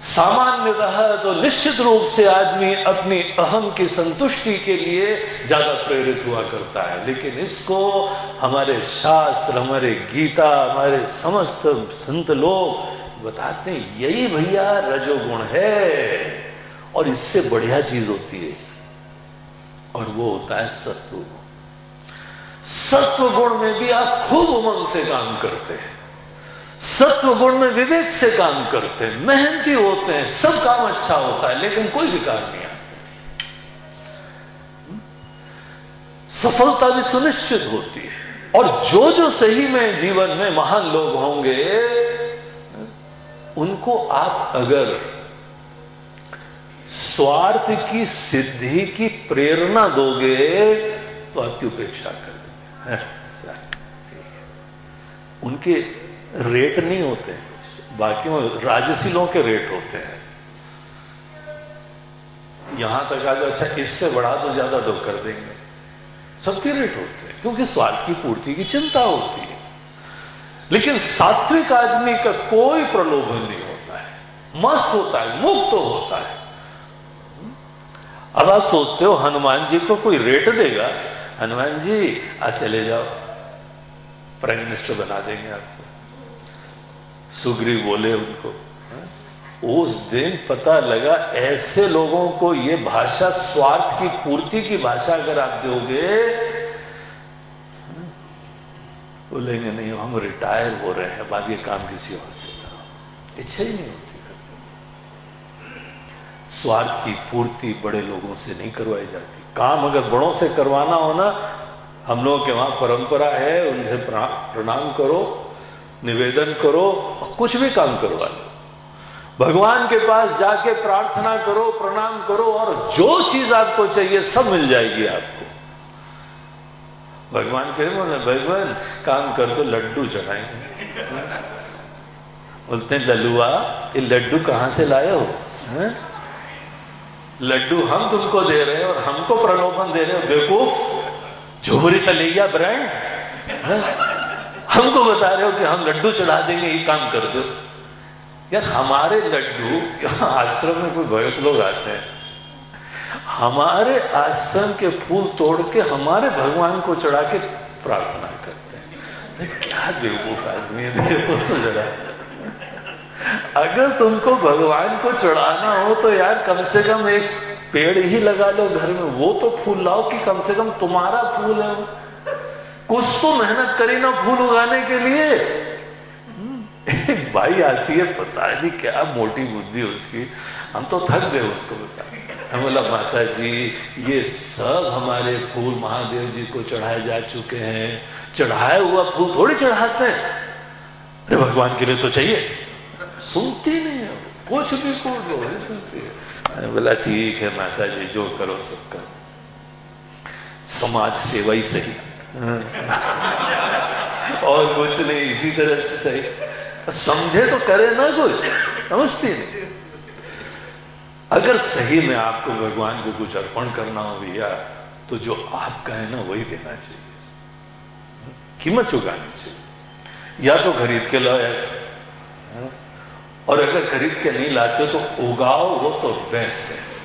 सामान्यतः तो निश्चित रूप से आदमी अपनी अहम की संतुष्टि के लिए ज़्यादा प्रेरित हुआ करता है। लेकिन इसको हमारे शास्त्र, हमारे गीता, हमारे समस्त संत लोग बताते हैं, यही भैया रजोगुण है। और इससे बढ़िया चीज़ होती है। और वो होता है सत्व। सत्व गुण में भी आप खूब उमंग से काम करते हैं। सत्व गुण में विवेक से काम करते हैं, मेहनती होते हैं, सब काम अच्छा होता है, लेकिन कोई विकार नहीं आता। सफलता भी सुनिश्चित होती है। और जो जो सही में जीवन में महान लोग होंगे, उनको आप अगर स्वार्थ की सिद्धि की प्रेरणा दोगे तो आपकी उपेक्षा कर देंगे। उनके रेट नहीं होते बाकी में राजसी लोगों के रेट होते हैं। यहाँ तक आज अच्छा इससे बढ़ा तो ज़्यादा तो कर देंगे। सबके रेट होते हैं, क्योंकि स्वार्थ की पूर्ति की चिंता होती है। लेकिन सात्विक आदमी का कोई प्रलोभन नहीं होता है। मस्त होता है, मुक्त तो होता है। अब आप सोचते हो, हनुमान जी को कोई रेट देगा? हनुमान जी आज चले जाओ, प्राइम मिनिस्टर बना देंगे आपको। सुग्रीव बोले उनको। उस दिन पता लगा, ऐसे लोगों को ये भाषा स्वार्थ की, पूर्ति की भाषा अगर आप दोगे, बोलेंगे, नहीं, हम रिटायर हो रहे हैं बाद ये काम किसी और से करो। इच्छा ही नहीं होती। स्वार्थ की पूर्ति बड़े लोगों से नहीं करवाई जाती। काम अगर बड़ों से करवाना हो ना, हम लोगों के वहाँ परंपरा है, उनसे प्रणाम करो निवेदन करो और कुछ भी काम करवा लो। भगवान के पास जाके प्रार्थना करो, प्रणाम करो और जो चीज़ आपको चाहिए सब मिल जाएगी आपको। भगवान कह बोले, भगवान, काम कर दो, लड्डू चढ़ाएँगे। बोलते लल्लुआ ये लड्डू कहाँ से लाए हो? लड्डू हम तुमको दे रहे हैं और हमको प्रलोभन दे रहे हो। बेवकूफ़ झोरी तलैया ब्रांड। हमको बता रहे हो कि हम लड्डू चढ़ा देंगे ये काम कर दो। यार, हमारे लड्डू आश्रम में कोई भगत लोग आते हैं, हमारे आश्रम के फूल तोड़ के हमारे भगवान को चढ़ा के प्रार्थना करते हैं। क्या बेवकूफ़ आदमी है तो चढ़ा अगर तुमको भगवान को चढ़ाना हो तो यार, कम से कम एक पेड़ ही लगा लो घर में। वो तो फूल लाओ कि कम से कम तुम्हारा फूल है कुछ तो मेहनत करी ना फूल उगाने के लिए। एक भाई आती है, पता नहीं क्या मोटी बुद्धि उसकी। हम तो थक गए उसको बता हम बोला माता जी ये सब हमारे फूल महादेव जी को चढ़ाए जा चुके हैं। चढ़ाया हुआ फूल थोड़ी चढ़ाते हैं। अरे, भगवान के लिए तो चाहिए। सुनती नहीं है कुछ भी को लो नहीं सुनती है। बोला, ठीक है माता जी जो करो सब करो। समाज सेवा ही सही और कुछ नहीं, इसी तरह से सही। समझे तो करे ना कुछ, समझती नहीं अगर सही में आपको भगवान को कुछ अर्पण करना हो भैया तो जो आपका है ना, वही देना चाहिए। कीमत चुकानी चाहिए। या तो खरीद के लाओ या और अगर खरीद के नहीं लाते तो उगाओ, वो तो बेस्ट है।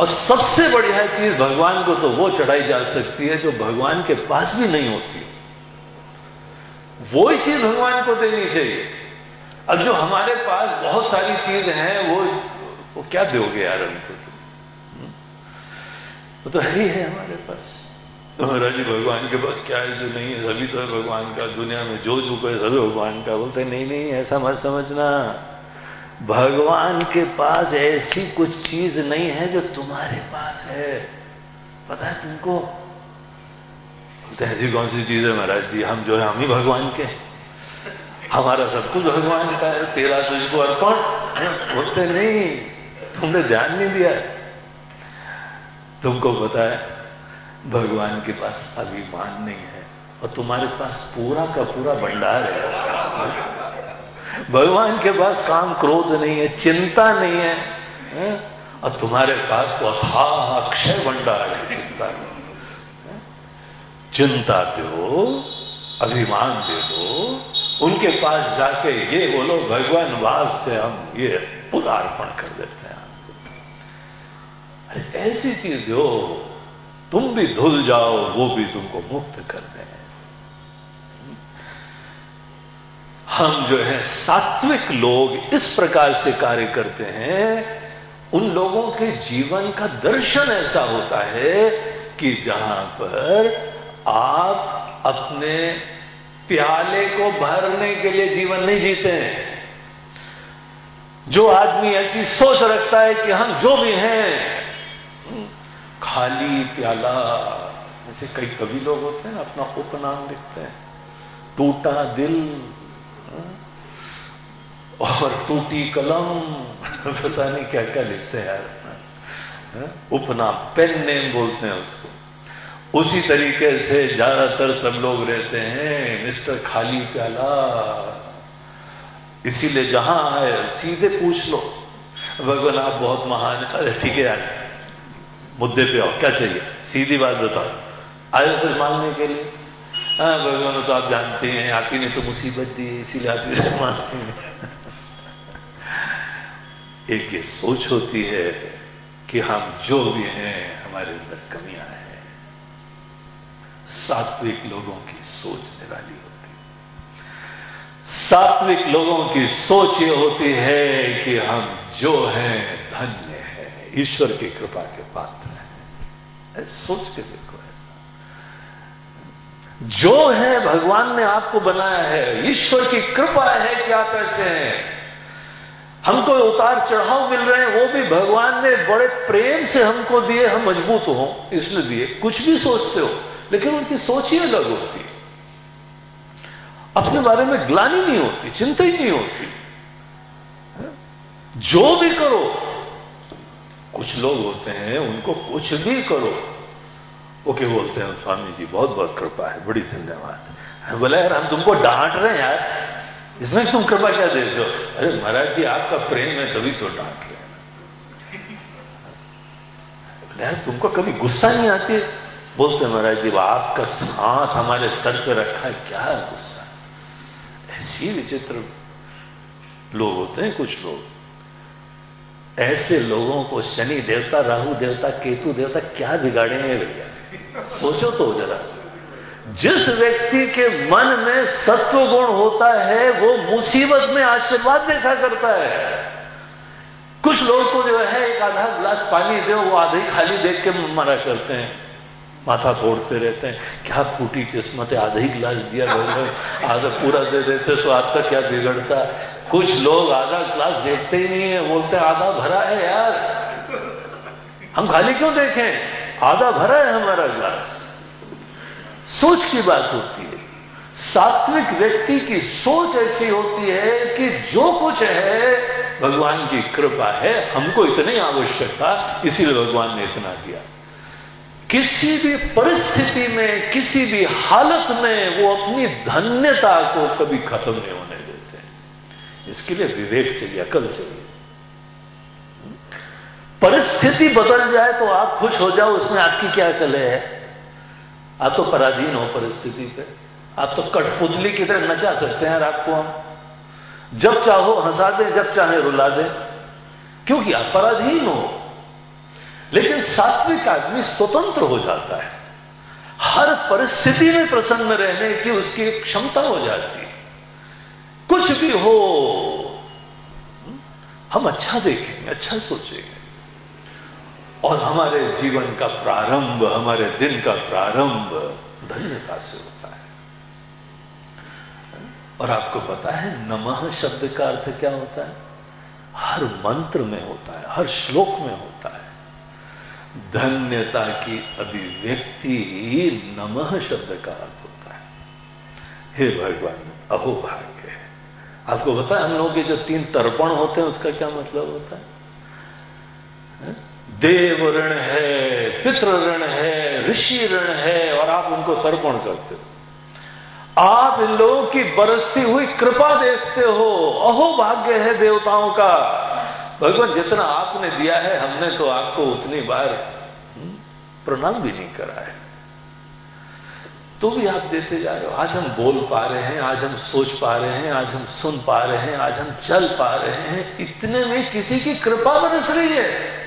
और सबसे बढ़िया चीज़ भगवान को तो वो चढ़ाई जा सकती है जो भगवान के पास भी नहीं होती। वो ही चीज़ भगवान को देनी चाहिए। अब जो हमारे पास बहुत सारी चीज़ है, वो वो क्या दोगे यार उनको तुम वो तो है ही है हमारे पास। तो महाराज जी, भगवान के पास क्या है जो नहीं है? सभी तो है भगवान का, दुनिया में जो जो है सभी भगवान का। बोलते नहीं नहीं, ऐसा मत समझना। भगवान के पास ऐसी कुछ चीज़ नहीं है जो तुम्हारे पास है। पता है तुमको? ऐसी कौन सी चीज़ है महाराज जी? हम जो है, हम ही भगवान के हमारा सब कुछ भगवान का है। तेरा तुझको अर्पण। बोलते नहीं, तुमने ध्यान नहीं दिया तुमको पता है, भगवान के पास अभिमान नहीं है। और तुम्हारे पास पूरा का पूरा भंडार है। भगवान के पास काम क्रोध नहीं है, चिंता नहीं है? और तुम्हारे पास तो अथा अक्षय भंडार है चिंता चिंता दो, अभिमान दे दो, उनके पास जाके ये बोलो, भगवान वास से हम ये पुदार्पण कर देते हैं अरे ऐसी चीज़ हो तुम भी धुल जाओ, वो भी तुमको मुक्त कर दें। हम जो है सात्विक लोग इस प्रकार से कार्य करते हैं। उन लोगों के जीवन का दर्शन ऐसा होता है कि जहाँ पर आप अपने प्याले को भरने के लिए जीवन नहीं जीते हैं। जो आदमी ऐसी सोच रखता है कि हम जो भी हैं खाली प्याला, जैसे कई कवि लोग होते हैं अपना उपनाम लिखते हैं, टूटा दिल और टूटी कलम। पता नहीं क्या क्या लिखते हैं यार उपनाम, पेन नेम बोलते हैं उसको। उसी तरीके से ज़्यादातर सब लोग रहते हैं, मिस्टर खाली प्याला। इसीलिए जहाँ आए, सीधे पूछ लो। भगवान, आप बहुत महान अरे, ठीक है यार। मुद्दे पे आओ। क्या चाहिए? सीधी बात बताओ। आए कुछ मांगने के लिए? हाँ भगवान तो आप जानते हैं, आप ही ने तो मुसीबत दी, इसीलिए आप इसे मानते हैं। एक ये सोच होती है कि हम जो भी हैं, हमारे अंदर कमियाँ हैं। सात्विक लोगों की सोच निराली होती है। सात्विक लोगों की सोच ये होती है कि हम जो हैं, धन्य है, ईश्वर की कृपा के पात्र हैं। सोच के देखो जो है, भगवान ने आपको बनाया है। ईश्वर की कृपा है कि आप ऐसे हैं। हमको उतार चढ़ाव मिल रहे हैं, वो भी भगवान ने बड़े प्रेम से हमको दिए, हम मज़बूत हो, इसलिए दिए। कुछ भी सोचते हो, लेकिन उनकी सोच ही अलग होती अपने बारे में ग्लानी नहीं होती, चिंता ही नहीं होती। जो भी करो, कुछ लोग होते हैं, उनको कुछ भी करो। क्या बोलते हैं, स्वामी जी बहुत बहुत कृपा है, बड़ी धन्यवाद। बोले, यार, हम तुमको डांट रहे हैं यार इसमें तुम कृपा क्या दे हो? अरे महाराज जी, आपका प्रेम है तभी तो डांट रहे यार, तुमको कभी गुस्सा नहीं आती? है बोलते महाराज जी आपका हाथ हमारे सर पे रखा है, क्या गुस्सा? ऐसी विचित्र लोग होते हैं कुछ लोग। ऐसे लोगों को शनि देवता, राहु देवता, केतु देवता क्या बिगाड़ेंगे भैया? सोचो तो जरा। जिस व्यक्ति के मन में सत्व गुण होता है, वो मुसीबत में, आशीर्वाद देखा करता है। कुछ लोग को जो है, एक आधा गिलास पानी दे, वो आधे खाली देख के मना करते हैं। माथा फोड़ते रहते हैं। क्या फूटी किस्मत है, आधा ही गिलास दिया आधा पूरा दे देते तो आपका क्या बिगड़ता? कुछ लोग आधा गिलास देखते ही नहीं है, बोलते आधा भरा है यार। हम खाली क्यों देखें? आधा भरा है हमारा गिलास। सोच की बात होती है। सात्विक व्यक्ति की सोच ऐसी होती है कि जो कुछ है, भगवान की कृपा है, हमको इतनी आवश्यकता, इसीलिए भगवान ने इतना दिया। किसी भी परिस्थिति में, किसी भी हालत में वो अपनी धन्यता को कभी खत्म नहीं होने देते इसके लिए विवेक चाहिए, अकल चाहिए। परिस्थिति बदल जाए तो आप खुश हो जाओ, उसमें आपकी क्या कले है? आप तो पराधीन हो परिस्थिति पे। आप तो कठपुतली की तरह नचा सकते हैं आपको हम। जब चाहो हंसा दें, जब चाहे रुला दें। क्योंकि आप पराधीन हो। लेकिन सात्विक आदमी स्वतंत्र हो जाता है। हर परिस्थिति में प्रसन्न रहने की उसकी क्षमता हो जाती है। कुछ भी हो, हम अच्छा देखेंगे अच्छा सोचेंगे। और हमारे जीवन का प्रारंभ, हमारे दिन का प्रारंभ धन्यता से होता है। और आपको पता है, नमः शब्द का अर्थ क्या होता है? हर मंत्र में होता है, हर श्लोक में होता है। धन्यता की अभिव्यक्ति ही नमः शब्द का अर्थ होता है। हे भगवान अहो भाग्य आपको पता है हम लोगों के जो तीन तर्पण होते हैं, उसका क्या मतलब होता है? देव ऋण है पितृ ऋण है ऋषि ऋण है और आप उनको तर्पण करते हो। आप इन लोगों की बरसती हुई कृपा देखते हो अहो भाग्य है देवताओं का। भगवान जितना आपने दिया है हमने तो आपको उतनी बार हम्म, प्रणाम भी नहीं करा है। तो भी आप देते जा रहे हो। आज हम बोल पा रहे हैं आज हम सोच पा रहे हैं आज हम सुन पा रहे हैं आज हम चल पा रहे हैं। इतने में किसी की कृपा बरस रही है।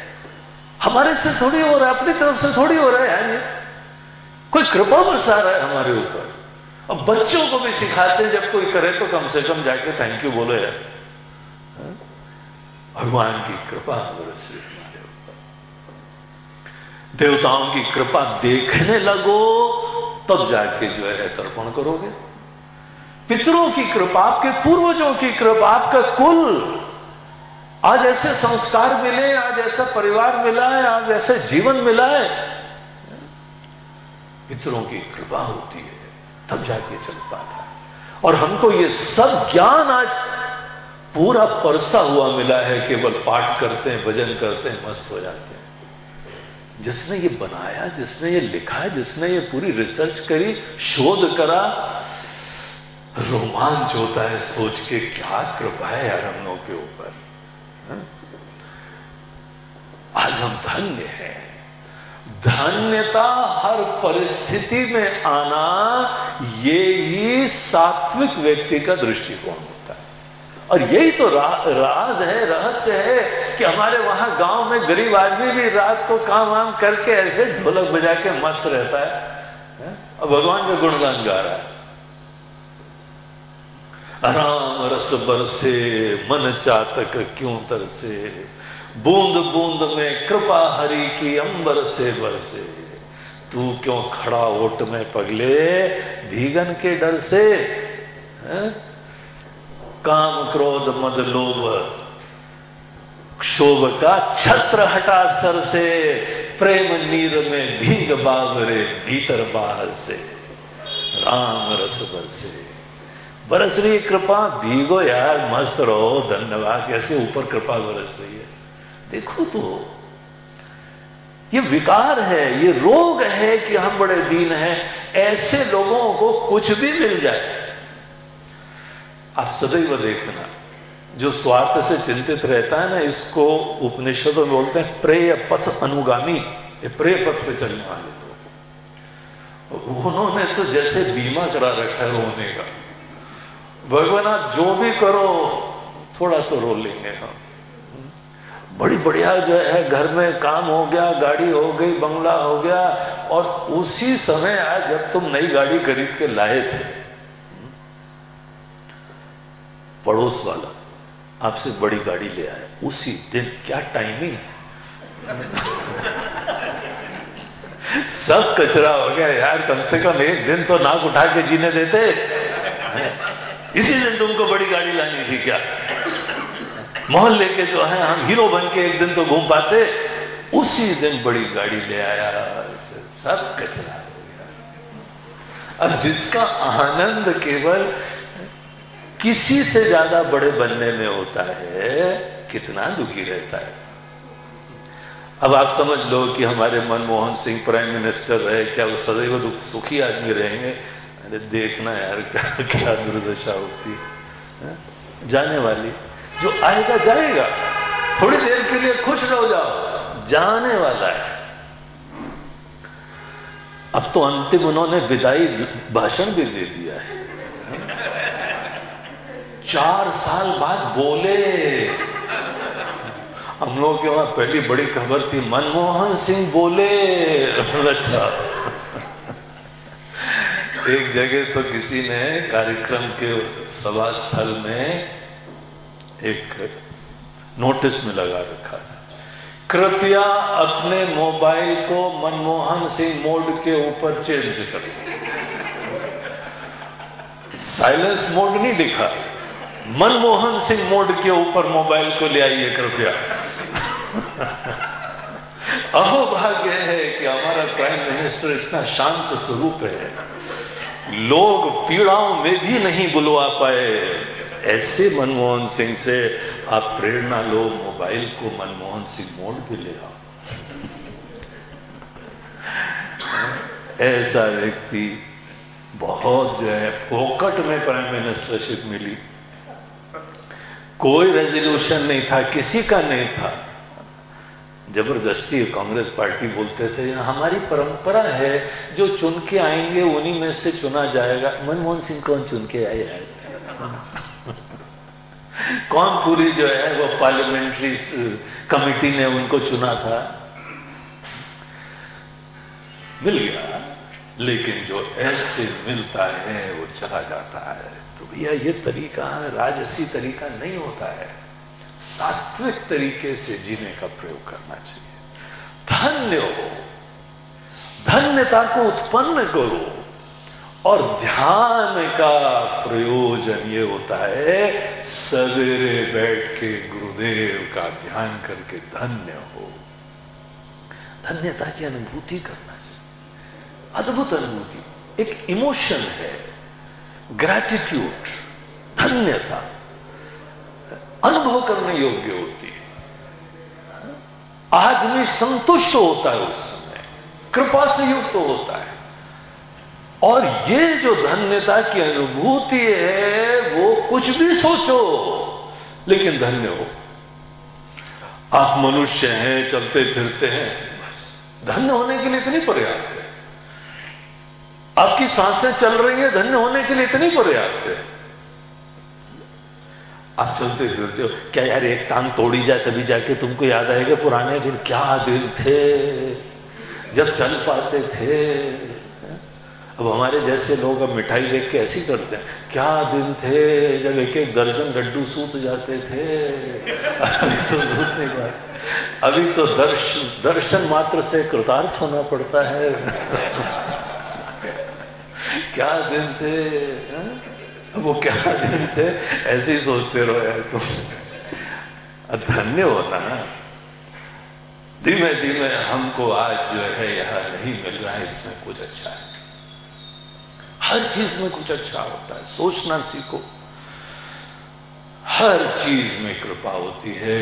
हमारे से थोड़ी हो रहा है, अपनी तरफ़ से थोड़ी हो रहा है ये कोई कृपा बरसा रहा है हमारे ऊपर। अब बच्चों को भी सिखाते जब कोई करे तो कम से कम जाके थैंक यू बोलो यार। हाँ? भगवान की कृपा बरस रही हमारे ऊपर। देवताओं की कृपा देखने लगो, तब जाके जो है तर्पण करोगे। पितरों की कृपा, आपके पूर्वजों की कृपा, आपका कुल आज ऐसे संस्कार मिले, आज ऐसा परिवार मिला है, आज ऐसे जीवन मिला है। पितरों की कृपा होती है, तब जाके चल पाता है। और हमको ये सब ज्ञान आज पूरा परसा हुआ मिला है, केवल पाठ करते हैं, भजन करते हैं, मस्त हो जाते हैं। जिसने ये बनाया, जिसने ये लिखा, जिसने ये पूरी रिसर्च करी, शोध करा, रोमांच होता है सोच के, क्या कृपा है यार हम लोगों के ऊपर? आज हम धन्य हैं। धन्यता हर परिस्थिति में आना ये ही सात्विक व्यक्ति का दृष्टिकोण होता है। और यही तो रा, राज है रहस्य है कि हमारे वहाँ गाँव में गरीब आदमी भी रात को काम वाम करके ऐसे ढोलक बजा के मस्त रहता है, और भगवान का गुणगान गा रहा है। राम रस बरसे, मन चातक क्यों तरसे? बूंद बूंद में कृपा हरि की अंबर से बरसे। तू क्यों खड़ा ओट में पगले भीगन के डर से? है? काम क्रोध मद लोभ। क्षोभ का छत्र हटा सर से। प्रेम नीर में भीग बाबरे भीतर बाहर से। राम रस बरसे। बरस रही कृपा, भीगो यार, मस्त रहो, धन्यवाद। कैसे ऊपर कृपा बरस रही है? देखो तो ये विकार है, ये रोग है कि हम बड़े दीन हैं, ऐसे लोगों को कुछ भी मिल जाए। आप सदैव देखना, जो स्वार्थ से चिंतित रहता है ना, इसको उपनिषदों में बोलते हैं प्रेय पथ अनुगामी, ये प्रेय पथ पे चलने वाले तो उन्होंने तो जैसे बीमा करा रखा है रोने का। भगवान आप जो भी करो, थोड़ा तो रो लेंगे हम। बड़ी बढ़िया जो है, घर में काम हो गया, गाड़ी हो गई, बंगला हो गया, और उसी समय आज जब तुम नई गाड़ी खरीद के लाए थे। पड़ोस वाला आपसे बड़ी गाड़ी ले आया। उसी दिन, क्या टाइमिंग है? सब कचरा हो गया। यार, कम से कम एक दिन तो नाक उठा के जीने देते। इसी दिन तुमको बड़ी गाड़ी लानी थी क्या? मोहल्ले के जो है, हम हीरो बन के एक दिन तो घूम पाते, उसी दिन बड़ी गाड़ी ले आया, सब कचरा हो गया। अब जिसका आनंद केवल किसी से ज़्यादा बड़े बनने में होता है, कितना दुखी रहता है। अब आप समझ लो कि हमारे मनमोहन सिंह प्राइम मिनिस्टर रहे, क्या वो सदैव दुख सुखी आदमी रहेंगे? देखना यार, क्या क्या दुर्दशा होती है? जाने वाली, जो आएगा जाएगा। थोड़ी देर के लिए खुश रहो जाओ, जाने वाला है। अब तो अंतिम उन्होंने विदाई भाषण भी दे दिया है। चार साल बाद बोले। हम लोगों के वहाँ पहली बड़ी खबर थी, मनमोहन सिंह बोले। अच्छा। एक जगह तो किसी ने कार्यक्रम के सभा स्थल में एक नोटिस में लगा रखा था। कृपया अपने मोबाइल को मनमोहन सिंह मोड के ऊपर चेंज कर साइलेंस मोड नहीं लिखा मनमोहन सिंह मोड के ऊपर मोबाइल को ले आइए कृपया। अहो, भाग्य है कि हमारा प्राइम मिनिस्टर इतना शांत स्वरूप है। लोग पीड़ाओं में भी नहीं बुलवा पाए। ऐसे मनमोहन सिंह से आप प्रेरणा लो, मोबाइल को मनमोहन सिंह मोड पे ले आओ। ऐसा व्यक्ति बहुत जो है, फोकट में प्राइम मिनिस्टरशिप मिली। कोई रेजोल्यूशन नहीं था, किसी का नहीं था। ज़बरदस्ती कांग्रेस पार्टी बोलते थे हमारी परंपरा है, जो चुन के आएँगे, उन्हीं में से चुना जाएगा। मनमोहन सिंह कौन चुन के आए है? कौन पूरी जो है, वो पार्लियामेंट्री कमेटी ने उनको चुना था? मिल गया, लेकिन जो ऐसे मिलता है, वो चला जाता है। तो भैया, ये तरीका, राजसी तरीका नहीं होता है। सात्विक तरीके से जीने का प्रयोग करना चाहिए। धन्य हो। धन्यता को उत्पन्न करो और ध्यान का प्रयोजन ये होता है, सवेरे बैठ के गुरुदेव का ध्यान करके धन्य हो। धन्यता की अनुभूति करना चाहिए। अद्भुत अनुभूति। एक इमोशन है। ग्रैटिट्यूड। धन्यता। अनुभव करने योग्य होती है। आदमी संतुष्ट होता है उस समय, कृपा से युक्त तो होता है। और ये जो धन्यता की अनुभूति है, वो कुछ भी सोचो, लेकिन धन्य हो। आप मनुष्य हैं, चलते फिरते हैं, बस। धन्य होने के लिए इतनी पर्याप्त है। आपकी साँसें चल रही है, धन्य होने के लिए इतनी पर्याप्त है। आप चलते फिरते हो। क्या यार एक टांग तोड़ी जाए तभी जाके तुमको याद आएगा पुराने दिन क्या दिन थे? जब चल पाते थे। अब हमारे जैसे लोग अब मिठाई देख के ऐसी करते हैं। क्या दिन थे जब एक एक दर्जन लड्डू सूत जाते थे? अभी तो नहीं अभी तो दर्श, दर्शन मात्र से कृतार्थ होना पड़ता है। क्या दिन थे हा? वो क्या थे ऐसे ही सोचते रहो यार तुम। धन्य ना। धीमे धीमे हमको आज जो है यह नहीं मिल रहा है, इसमें कुछ अच्छा है। हर चीज़ में कुछ अच्छा होता है। सोचना सीखो। हर चीज़ में कृपा होती है।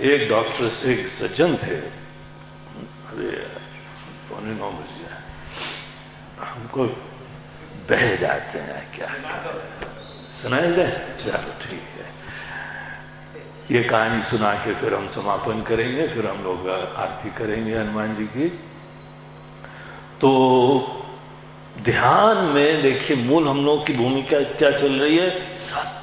एक डॉक्टर, एक सज्जन थे। अरे पौने नौ बज हमको बह जाते हैं क्या सुनाई दे चलो ठीक है ये कहानी सुना के फिर हम समापन करेंगे फिर हम लोग आरती करेंगे हनुमान जी की तो ध्यान में देखिए मूल हम लोग की भूमिका क्या चल रही है? सात्विक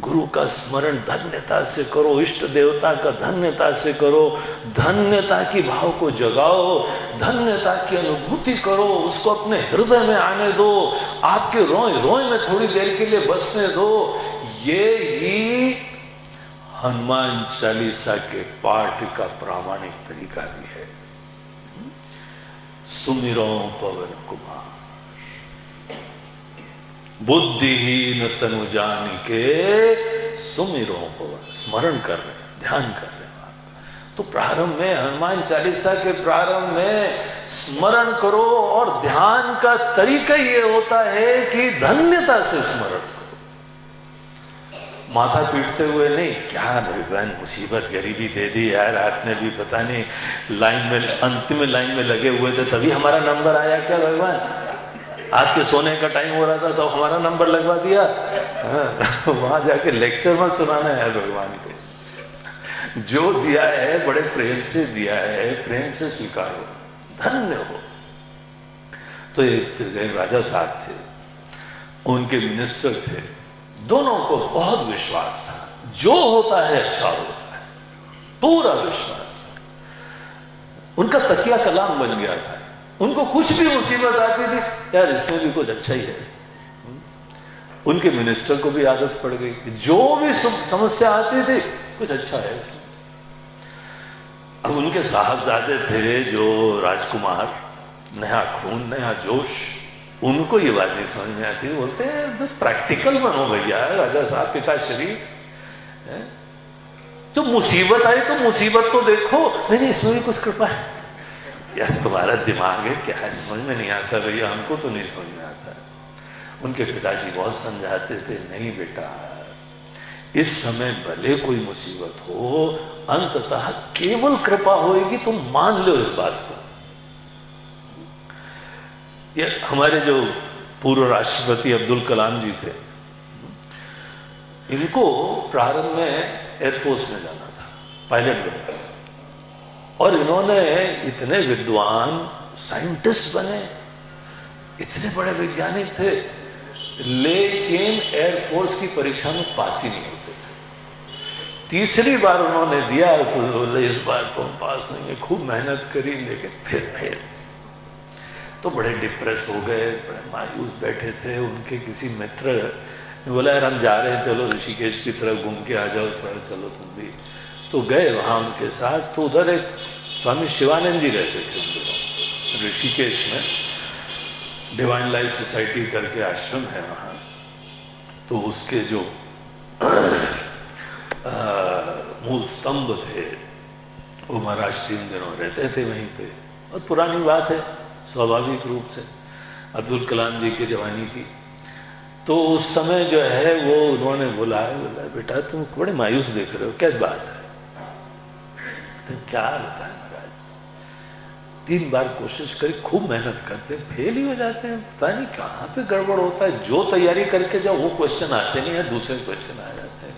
गुरु का स्मरण धन्यता से करो, इष्ट देवता का धन्यता से करो, धन्यता की भाव को जगाओ, धन्यता की अनुभूति करो, उसको अपने हृदय में आने दो, आपके रोए रोए में थोड़ी देर के लिए बसने दो। ये ही हनुमान चालीसा के पाठ का प्रामाणिक तरीका भी है। सुमिरो पवन कुमार। बुद्धिहीन तनु जान के सुमिरो स्मरण कर रहे, ध्यान कर रहे तो प्रारंभ में, हनुमान चालीसा के प्रारंभ में स्मरण करो और ध्यान का तरीका यह होता है कि धन्यता से स्मरण करो। माथा पीटते हुए नहीं, क्या भगवान मुसीबत गरीबी दे दी यार, आपने भी पता नहीं, लाइन में, अंतिम लाइन में लगे हुए थे, तभी हमारा नंबर आया क्या भगवान? आपके सोने का टाइम हो रहा था तो हमारा नंबर लगवा दिया। हाँ, वहाँ जाके लेक्चर मत सुनाना है भगवान के। जो दिया है बड़े प्रेम से दिया है प्रेम से स्वीकारो। धन्य हो। तो एक राजा साहब थे। उनके मिनिस्टर थे। दोनों को बहुत विश्वास था। जो होता है अच्छा होता है। पूरा विश्वास था। उनका तकिया कलाम बन गया था। उनको कुछ भी मुसीबत आती थी। यार, इसमें भी कुछ अच्छा ही है। उनके मिनिस्टर को भी आदत पड़ गई कि जो भी समस्या आती थी, कुछ अच्छा है इसमें अब उनके साहबजादे थे जो राजकुमार, नया खून, नया जोश, उनको ये बात नहीं समझ में आती। बोलते तो प्रैक्टिकल बनो भैया, राजा साहब पिता शरीर तो मुसीबत आई तो मुसीबत तो देखो। नहीं नहीं, इसमें भी कुछ कृपा है। यार तुम्हारा दिमाग है, क्या है? समझ में नहीं आता, भैया, हमको तो नहीं समझ में आता। उनके पिताजी बहुत समझाते थे, नहीं बेटा, इस समय भले कोई मुसीबत हो, अंततः केवल कृपा होएगी, तुम मान लो इस बात को। ये हमारे जो पूर्व राष्ट्रपति अब्दुल कलाम जी थे, इनको प्रारंभ में एयरफोर्स में जाना था पायलट बनना और इन्होंने इतने विद्वान साइंटिस्ट बने, इतने बड़े वैज्ञानिक थे, लेकिन एयरफोर्स की परीक्षा में पास ही नहीं होते थे। तीसरी बार उन्होंने दिया तो बोले, इस बार तो हम पास नहीं है। खूब मेहनत करी, लेकिन फिर फेल तो बड़े डिप्रेस हो गए, बड़े मायूस बैठे थे, उनके किसी मित्र बोला, यार, हम जा रहे हैं, चलो ऋषिकेश की तरफ़ घूम के आ जाओ, थोड़ा चलो तुम भी। तो गए वहाँ उनके साथ तो उधर एक स्वामी शिवानंद जी रहते थे उन दिनों ऋषिकेश में डिवाइन लाइफ सोसाइटी करके आश्रम है वहाँ। तो उसके जो मूल स्तंभ थे, वो महाराज उन दिनों रहते थे वहीं पे। और पुरानी बात है, स्वाभाविक रूप से, अब्दुल कलाम जी की जवानी की। तो उस समय जो है, वो उन्होंने बुलाया बोला बेटा, तुम बड़े मायूस देख रहे हो, क्या बात है? तो क्या होता है महाराज तीन बार कोशिश करी, खूब मेहनत करते फेल ही हो जाते हैं। पता नहीं कहाँ पे गड़बड़ होता है, जो तैयारी करके जाओ, वो क्वेश्चन आते नहीं है, दूसरे क्वेश्चन आ जाते हैं।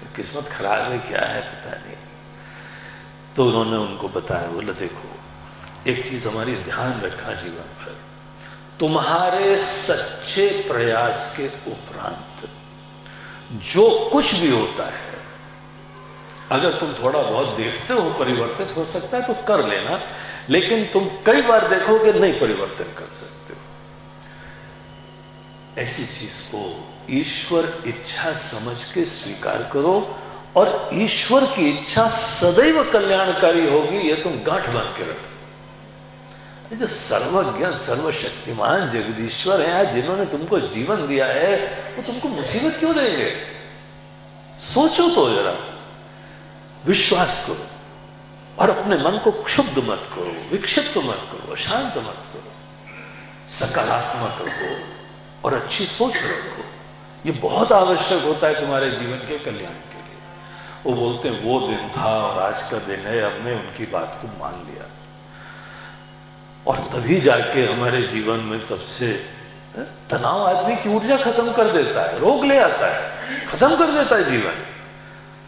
तो किस्मत खराब है, क्या है, पता नहीं। तो उन्होंने उनको बताया, बोला, देखो, एक चीज़ हमारी ध्यान रखा जीवन पर। तुम्हारे सच्चे प्रयास के उपरांत जो कुछ भी होता है अगर तुम थोड़ा बहुत देखते हो, परिवर्तित हो सकता है तो कर लेना। लेकिन तुम कई बार देखोगे, नहीं परिवर्तन कर सकते हो। ऐसी चीज़ को ईश्वर इच्छा समझ के स्वीकार करो और ईश्वर की इच्छा सदैव कल्याणकारी होगी यह तुम गांठ बाँध के रखो। जो सर्वज्ञ, सर्वशक्तिमान जगदीश्वर है जिन्होंने तुमको जीवन दिया है, वो तुमको मुसीबत क्यों देंगे? सोचो तो जरा। विश्वास करो और अपने मन को क्षुब्ध मत करो, विक्षिप्त मत करो शांत मत करो। सकारात्मक रहो और अच्छी सोच रखो। ये बहुत आवश्यक होता है तुम्हारे जीवन के कल्याण के लिए। वो बोलते हैं, वो दिन था और आज का दिन है हमने उनकी बात को मान लिया। और तभी जाके हमारे जीवन में तब से तनाव आदमी की ऊर्जा खत्म कर देता है, रोग ले आता है, खत्म कर देता है जीवन।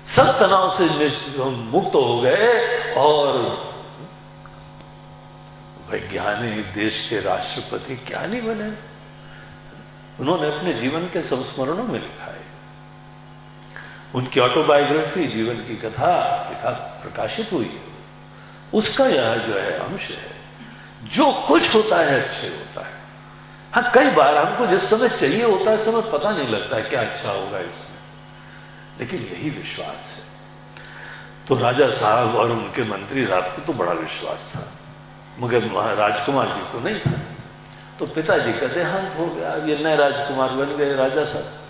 सब तनाव से मुक्त हो गए और वैज्ञानिक देश के राष्ट्रपति क्या नहीं बने? उन्होंने अपने जीवन के संस्मरणों में लिखा है। उनकी ऑटोबायोग्राफी जीवन की कथा किताब प्रकाशित हुई। उसका यह जो है अंश है, जो कुछ होता है, अच्छे होता है। हाँ कई बार हमको जिस समय चाहिए होता है समय पता नहीं लगता है क्या अच्छा होगा इसमें लेकिन यही विश्वास है। तो राजा साहब और उनके मंत्री साहब को तो बड़ा विश्वास था, मगर राजकुमार जी को नहीं था। तो पिताजी का देहांत हो गया ये नए राजकुमार बन गए राजा साहब।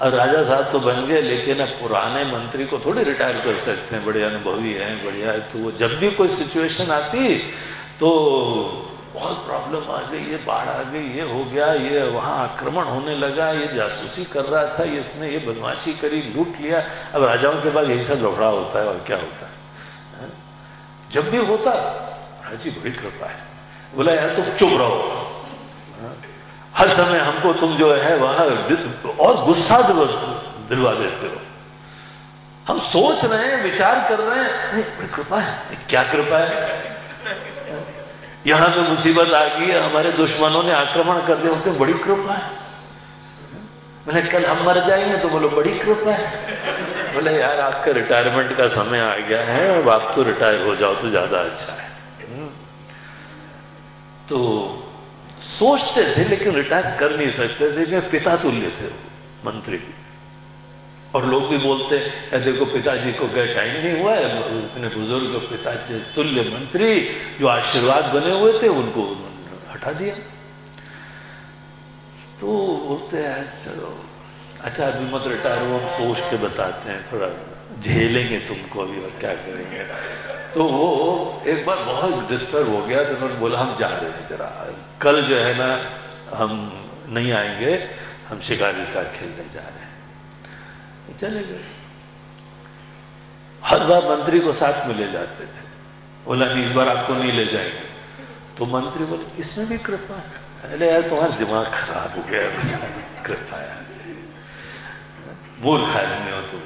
और राजा साहब तो बन गए, लेकिन अब पुराने मंत्री को थोड़ी रिटायर कर सकते हैं, बड़े अनुभवी हैं, बढ़िया है। तो वो जब भी कोई सिचुएशन आती तो बहुत प्रॉब्लम आ गई, ये बाढ़ आ गई, ये हो गया, ये वहाँ आक्रमण होने लगा, ये जासूसी कर रहा था, ये इसने ये बदमाशी करी, लूट लिया। अब राजाओं के पास यही सब झगड़ा होता है और क्या होता है? जब भी होता, राज़ी बड़ी कृपा है। बोला, यार, तुम चुप रहो। हर समय हमको तुम जो है, वहाँ और गुस्सा दिलवा देते हो। हम सोच रहे हैं, विचार कर रहे हैं नहीं बड़ी कृपा है, क्या कृपा है? यहाँ पे मुसीबत आ गई है हमारे दुश्मनों ने आक्रमण कर दिया उसमें बड़ी कृपा है। मैंने कल हम मर जाएँगे तो बोलो, बड़ी कृपा है। बोले, यार, आपका रिटायरमेंट का समय आ गया है, अब आप तो रिटायर हो जाओ तो ज़्यादा अच्छा है। हम्म। तो सोचते थे, लेकिन रिटायर कर नहीं सकते थे पिता तुल्य थे मंत्री। और लोग भी बोलते हैं देखो पिताजी को गए टाइम नहीं हुआ है इतने बुज़ुर्ग पिताजी, तुल्य मंत्री जो आशीर्वाद बने हुए थे, उनको हटा दिया। तो बोलते हैं, चलो अच्छा अभी मत रिटायर हो हम सोच के बताते हैं, थोड़ा झेलेंगे तुमको अभी और क्या करेंगे। तो वो एक बार बहुत डिस्टर्ब हो गया तो उन्होंने बोला, हम जा रहे हैं जरा, कल जो है ना, हम नहीं आएँगे, हम शिकारी का खेलने जा रहे हैं। चले गए हर बार मंत्री को साथ में ले जाते थे। बोला, नहीं, इस बार आपको नहीं ले जाएँगे। तो मंत्री बोले, इसमें भी कृपा है। अरे यार, तुम्हारा दिमाग खराब हो गया कृपा है। आदमी हो तुम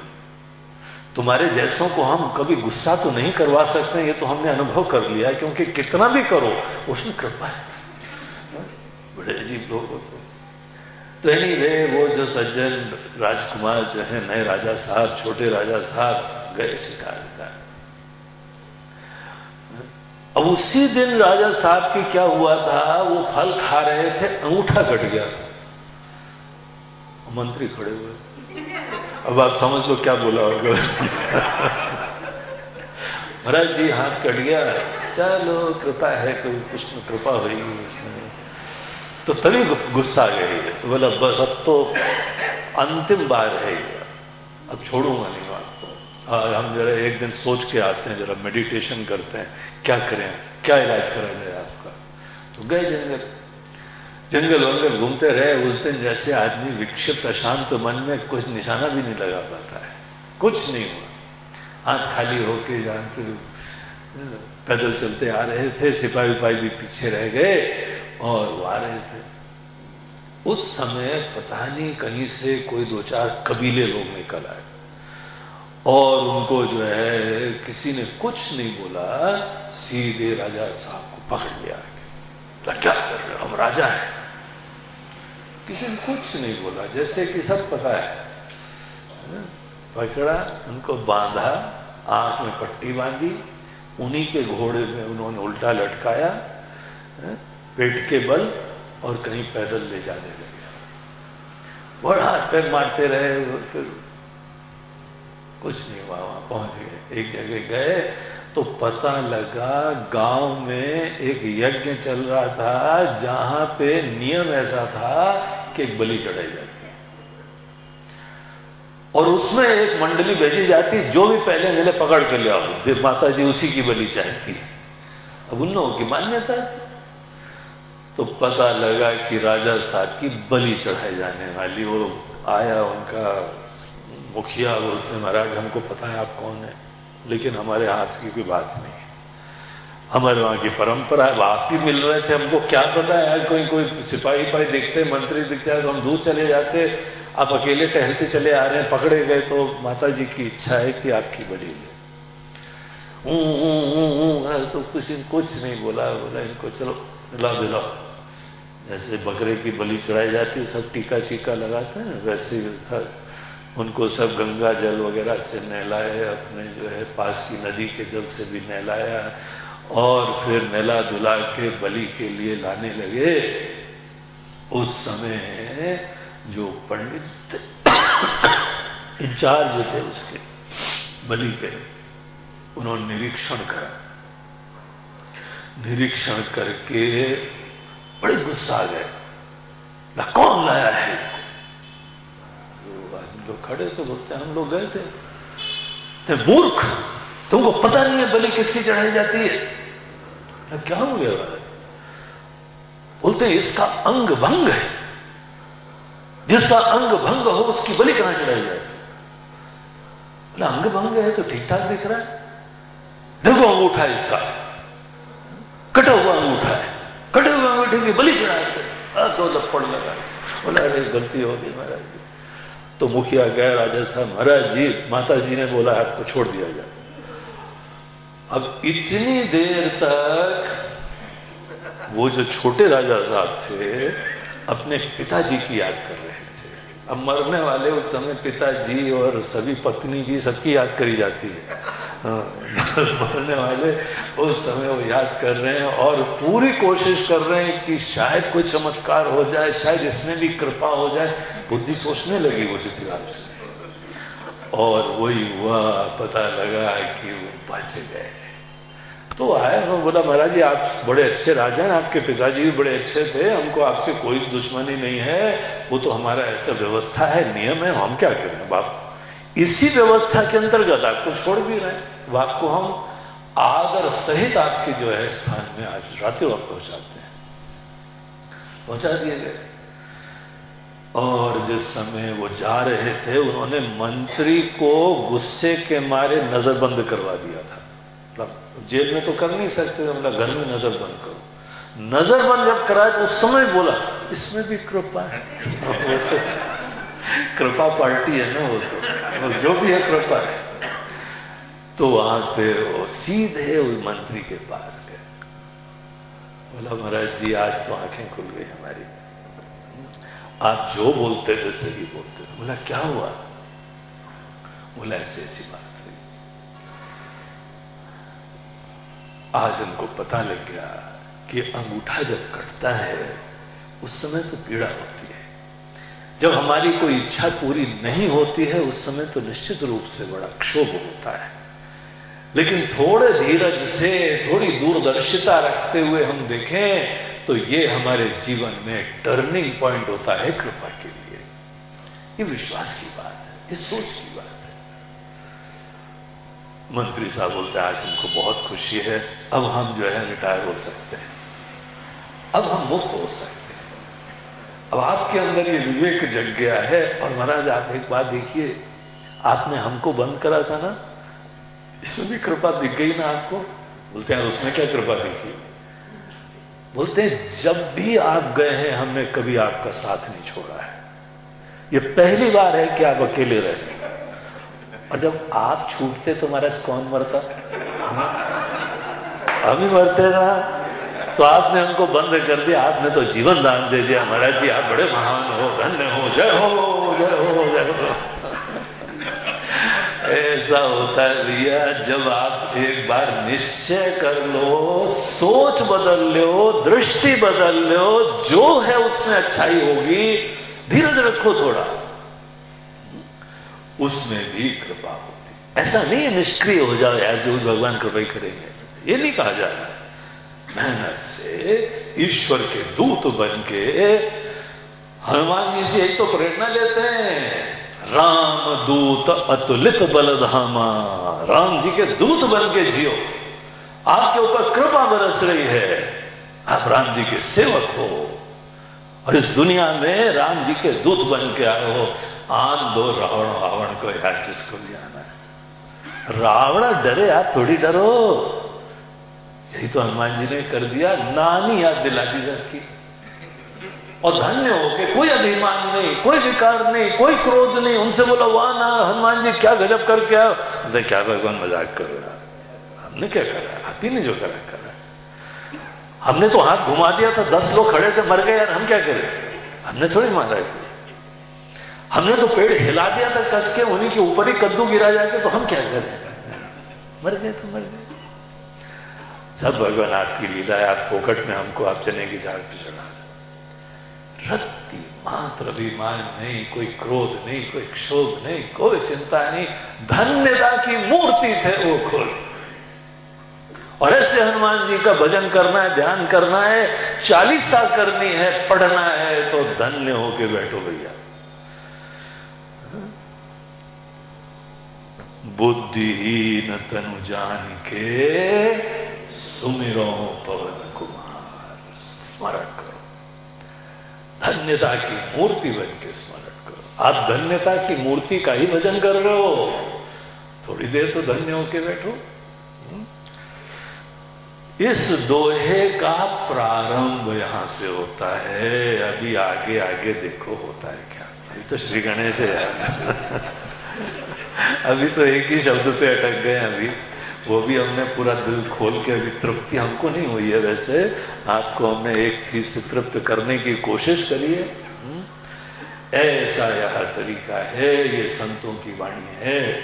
तुम्हारे जैसों को हम कभी गुस्सा तो नहीं करवा सकते, ये तो हमने अनुभव कर लिया क्योंकि कितना भी करो, उसमें कृपा है। बड़े अजीब लोग हो। तो तो एनी वे वो जो सज्जन राजकुमार जो है, नए राजा साहब, छोटे राजा साहब, गए शिकार का अब उसी दिन राजा साहब की क्या हुआ था? वो फल खा रहे थे, अंगूठा कट गया। मंत्री खड़े हुए। अब आप समझ लो क्या बोला होगा। महाराज जी, हाथ कट गया। चलो, कृपा है कोई कुछ कृपा हुई। तो तभी गुस्सा आ गई बोला, बस, अब तो अंतिम बार है ये। अब छोड़ूँगा नहीं आपको हम जरा एक दिन सोच के आते हैं, जरा मेडिटेशन करते हैं। क्या करें? क्या इलाज करा जाए आपका? तो गए जंगल। जंगल वंगल घूमते रहे। उस दिन जैसे आदमी विक्षिप्त, अशांत मन में कुछ निशाना भी नहीं लगा पाता है। कुछ नहीं हुआ। आँख खाली होके जानते पैदल चलते आ रहे थे। सिपाही विपाही भी पीछे रह गए। और वो आ रहे थे। उस समय पता नहीं कहीं से कोई दो चार कबीले लोग निकल आए। और उनको जो है, किसी ने कुछ नहीं बोला, सीधे राजा साहब को पकड़ लिया क्या कर रहे हम राजा हैं। किसी ने कुछ नहीं बोला, जैसे कि सब पता है। पकड़ा, उनको बांधा, आँख में पट्टी बांधी, उन्हीं के घोड़े में उन्होंने उल्टा लटकाया। पेट के बल और कहीं पैदल ले जाने लगे। बड़ा हाथ पैर मारते रहे फिर कुछ नहीं हुआ, वहाँ पहुँच। गए एक जगह गए तो पता लगा गाँव में एक यज्ञ चल रहा था, जहाँ पे नियम ऐसा था कि एक बलि चढ़ाई जाती और उसमें एक मंडली भेजी जाती, जो भी पहले मिले पकड़ के ले आओ। माता जी उसी की बलि चाहती अब उन लोगों की मान्यता थी। तो पता लगा कि राजा साहब की बलि चढ़ाई जाने वाली वो आया उनका मुखिया बोलते महाराज हमको पता है आप कौन है लेकिन हमारे हाथ की कोई बात नहीं है हमारे वहाँ की परंपरा है आप ही मिल रहे थे हमको क्या पता है कोई कोई सिपाही पाई दिखते मंत्री दिखते हैं तो हम दूर चले जाते आप अकेले टहलते चले आ रहे हैं पकड़े गए तो माता जी की इच्छा है कि आपकी बड़ी ले तो किसी कुछ नहीं बोला बोला इनको चलो दिलाओ दिलाओ जैसे बकरे की बलि चढ़ाई जाती है, सब टीका चीका लगाते हैं, वैसे उनको सब गंगा जल वगैरह से नहलाए अपने जो है पास की नदी के जल से भी नहलाया और फिर नहला धुला के बलि के लिए लाने लगे। उस समय जो पंडित इंचार्ज थे उसके बलि के उन्होंने निरीक्षण करा। निरीक्षण करके बड़े गुस्सा आ गए। ना कौन लाया है आदमी लोग खड़े थे, बोलते, हम लोग गए थे। ते मूर्ख, तुमको पता नहीं है बलि किसकी चढ़ाई जाती है? क्या हो गया बोलते, इसका अंग भंग है। जिसका अंग भंग हो, उसकी बलि कहाँ चढ़ाई जाए बोला, अंग भंग है तो ठीक ठाक दिख रहा है। देखो, अंगूठा इसका। कटा हुआ अंगूठा है। कटे हुए की बलि चढ़ाए दो लपड़ लगा। बोला, अरे, गलती हो गई महाराज जी। तो मुखिया गए, राजा साहब, महाराज जी माता जी ने बोला, आपको छोड़ दिया जाए। अब इतनी देर तक वो जो छोटे राजा साहब थे, अपने पिताजी की याद कर रहे थे। अब मरने वाले उस समय पिताजी और सभी पत्नी जी सबकी याद करी जाती है। मरने वाले उस समय वो याद कर रहे हैं और पूरी कोशिश कर रहे हैं कि शायद कोई चमत्कार हो जाए, शायद इसमें भी कृपा हो जाए। बुद्धि सोचने लगी उस हिसाब से और वही हुआ, पता लगा कि वो बच गए। तो आए वो बोला, महाराज जी, आप बड़े अच्छे राजा हैं, आपके पिताजी भी बड़े अच्छे थे, हमको आपसे कोई दुश्मनी नहीं है, वो तो हमारा ऐसा व्यवस्था है, नियम है, हम क्या करें? बाप, इसी व्यवस्था के अंतर्गत आपको छोड़ भी रहे हैं। आपको हम आदर सहित आपके जो है स्थान में आज रात्रि वक्त पहुंचाते हैं। पहुँचा दिए गए। और जिस समय वो जा रहे थे, उन्होंने मंत्री को गुस्से के मारे नजरबंद करवा दिया था। जेल में तो कर नहीं सकते मतलब घर में नज़र बंद करो। नज़र बंद जब कराए तो उस समय बोला, इसमें भी कृपा है। कृपा पार्टी है ना वो तो। जो भी है कृपा है। तो वहाँ पे वो सीधे उस मंत्री के पास गए। बोला, महाराज जी, आज तो आँखें खुल गई हमारी। आप जो बोलते थे, सही बोलते थे। बोला, क्या हुआ? बोला ऐसी ऐसी बात हुई आज हमको पता लग गया कि अंगूठा जब कटता है, उस समय तो पीड़ा होती है। जब हमारी कोई इच्छा पूरी नहीं होती है, उस समय तो निश्चित रूप से बड़ा क्षोभ होता है। लेकिन थोड़े धीरज से, थोड़ी दूरदर्शिता रखते हुए हम देखें तो ये हमारे जीवन में टर्निंग पॉइंट होता है कृपा के लिए। ये विश्वास की बात है ये सोच की बात मंत्री साहब बोलते हैं, आज हमको बहुत खुशी है, अब हम जो है रिटायर हो सकते हैं। अब हम मुक्त हो सकते हैं। अब आपके अंदर ये विवेक जग गया है। और महाराज, आप एक बात देखिए, आपने हमको बंद करा था ना? इसमें भी कृपा दिख गई ना आपको? बोलते हैं, उसमें क्या कृपा दिखी? बोलते हैं, जब भी आप गए हैं, हमने कभी आपका साथ नहीं छोड़ा है। ये पहली बार है कि आप अकेले रहे और जब आप छूटते तो महाराज कौन मरता? हम ही मरते ना। तो आपने हमको बंद कर दिया, आपने तो जीवन दान दे दिया। महाराज जी, आप बड़े महान हो, धन्य हो, जय हो जय हो जय हो। ऐसा होता है भैया, जब आप एक बार निश्चय कर लो, सोच बदल लो, दृष्टि बदल लो, जो है उसमें अच्छाई होगी धीरज रखो थोड़ा। उसमें भी कृपा होती ऐसा नहीं निष्क्रिय हो जाओ, यार, जो भगवान कृपा करेंगे। ये नहीं कहा जा रहा। मेहनत से ईश्वर के दूत बन के हनुमान जी से यही तो प्रेरणा लेते हैं। राम दूत अतुलित बलधामा। राम जी के दूत बन के जियो। आपके ऊपर कृपा बरस रही है। आप राम जी के सेवक हो। और इस दुनिया में राम जी के दूत बन के आए हो। आन दो रावण रावण को यार जिसको भी आना है। रावण डरे, आप थोड़ी डरो। यही तो हनुमान जी ने कर दिया, नानी याद दिला दी सबकी। और धन्य हो के कोई अभिमान नहीं, कोई विकार नहीं, कोई क्रोध नहीं। उनसे बोला, वाह ना, हनुमान जी, क्या गजब करके आओ क्या भगवान मज़ाक कर रहा हमने क्या करा? आप ही ने जो करा करा। हमने तो हाथ घुमा दिया था, दस लोग खड़े थे, मर गए यार, हम क्या करें? हमने थोड़ी मारा है। हमने तो पेड़ हिला दिया था कस के, उन्हीं के ऊपर ही कद्दू गिरा जाके तो हम क्या करें? मर गए तो मर गए। सब भगवान आपकी लीला है, आप फोकट में हमको, आप चने की झाड़ पे चढ़ा रत्ती मात्र अभिमान नहीं, कोई क्रोध नहीं, कोई क्षोभ नहीं, कोई चिंता नहीं। धन्यता की मूर्ति थे वो खुद। और ऐसे हनुमान जी का भजन करना है, ध्यान करना है, चालीसा करनी है, पढ़ना है तो धन्य होके बैठो भैया। बुद्धिहीन तनु जान के सुमिरो पवन कुमार, स्मरण करो। धन्यता की मूर्ति बन के स्मरण करो। आप धन्यता की मूर्ति का ही भजन कर रहे हो। थोड़ी देर तो धन्य होके बैठो। हम्म? इस दोहे का प्रारंभ यहाँ से होता है। अभी आगे आगे देखो होता है क्या। अभी तो श्री गणेश है अभी तो एक ही शब्द पे अटक गए अभी। वो भी हमने पूरा दिल खोल के अभी तृप्ति हमको नहीं हुई है वैसे। आपको हमने एक चीज़ से तृप्त करने की कोशिश करी है। हम्म? ऐसा यह तरीका है, ये संतों की वाणी है।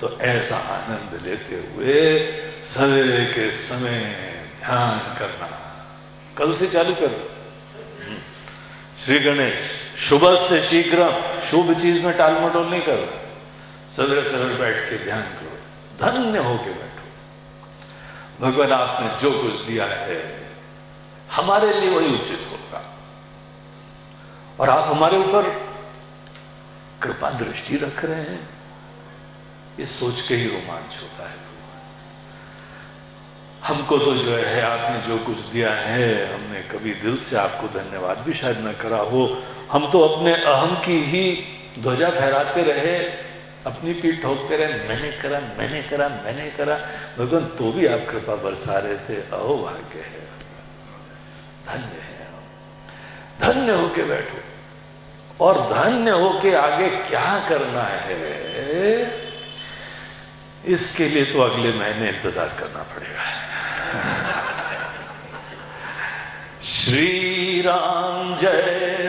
तो ऐसा आनंद लेते हुए सवेरे के समय ध्यान करना। कल से चालू कर। हम्म? श्री गणेश शुभ से शीघ्र शुभ चीज़ में टाल मटोल नहीं करो। सवेरे सवेरे बैठ के ध्यान करो। धन्य होके बैठो। भगवान, आपने जो कुछ दिया है, हमारे लिए वही उचित होगा। और आप हमारे ऊपर कृपा दृष्टि रख रहे हैं। ये सोच के ही रोमांच होता है। हमको तो जो है, आपने जो कुछ दिया है, हमने कभी दिल से आपको धन्यवाद भी शायद न करा हो। हम तो अपने अहम की ही ध्वजा फहराते रहे, अपनी पीठ ठोकते रहे, मैंने करा मैंने करा मैंने करा। भगवान तो भी आप कृपा बरसा रहे थे। अहो भाग्य है। धन्य है धन्य होके बैठो। और धन्य होके आगे क्या करना है? इसके लिए तो अगले महीने इंतज़ार करना पड़ेगा। श्री राम जय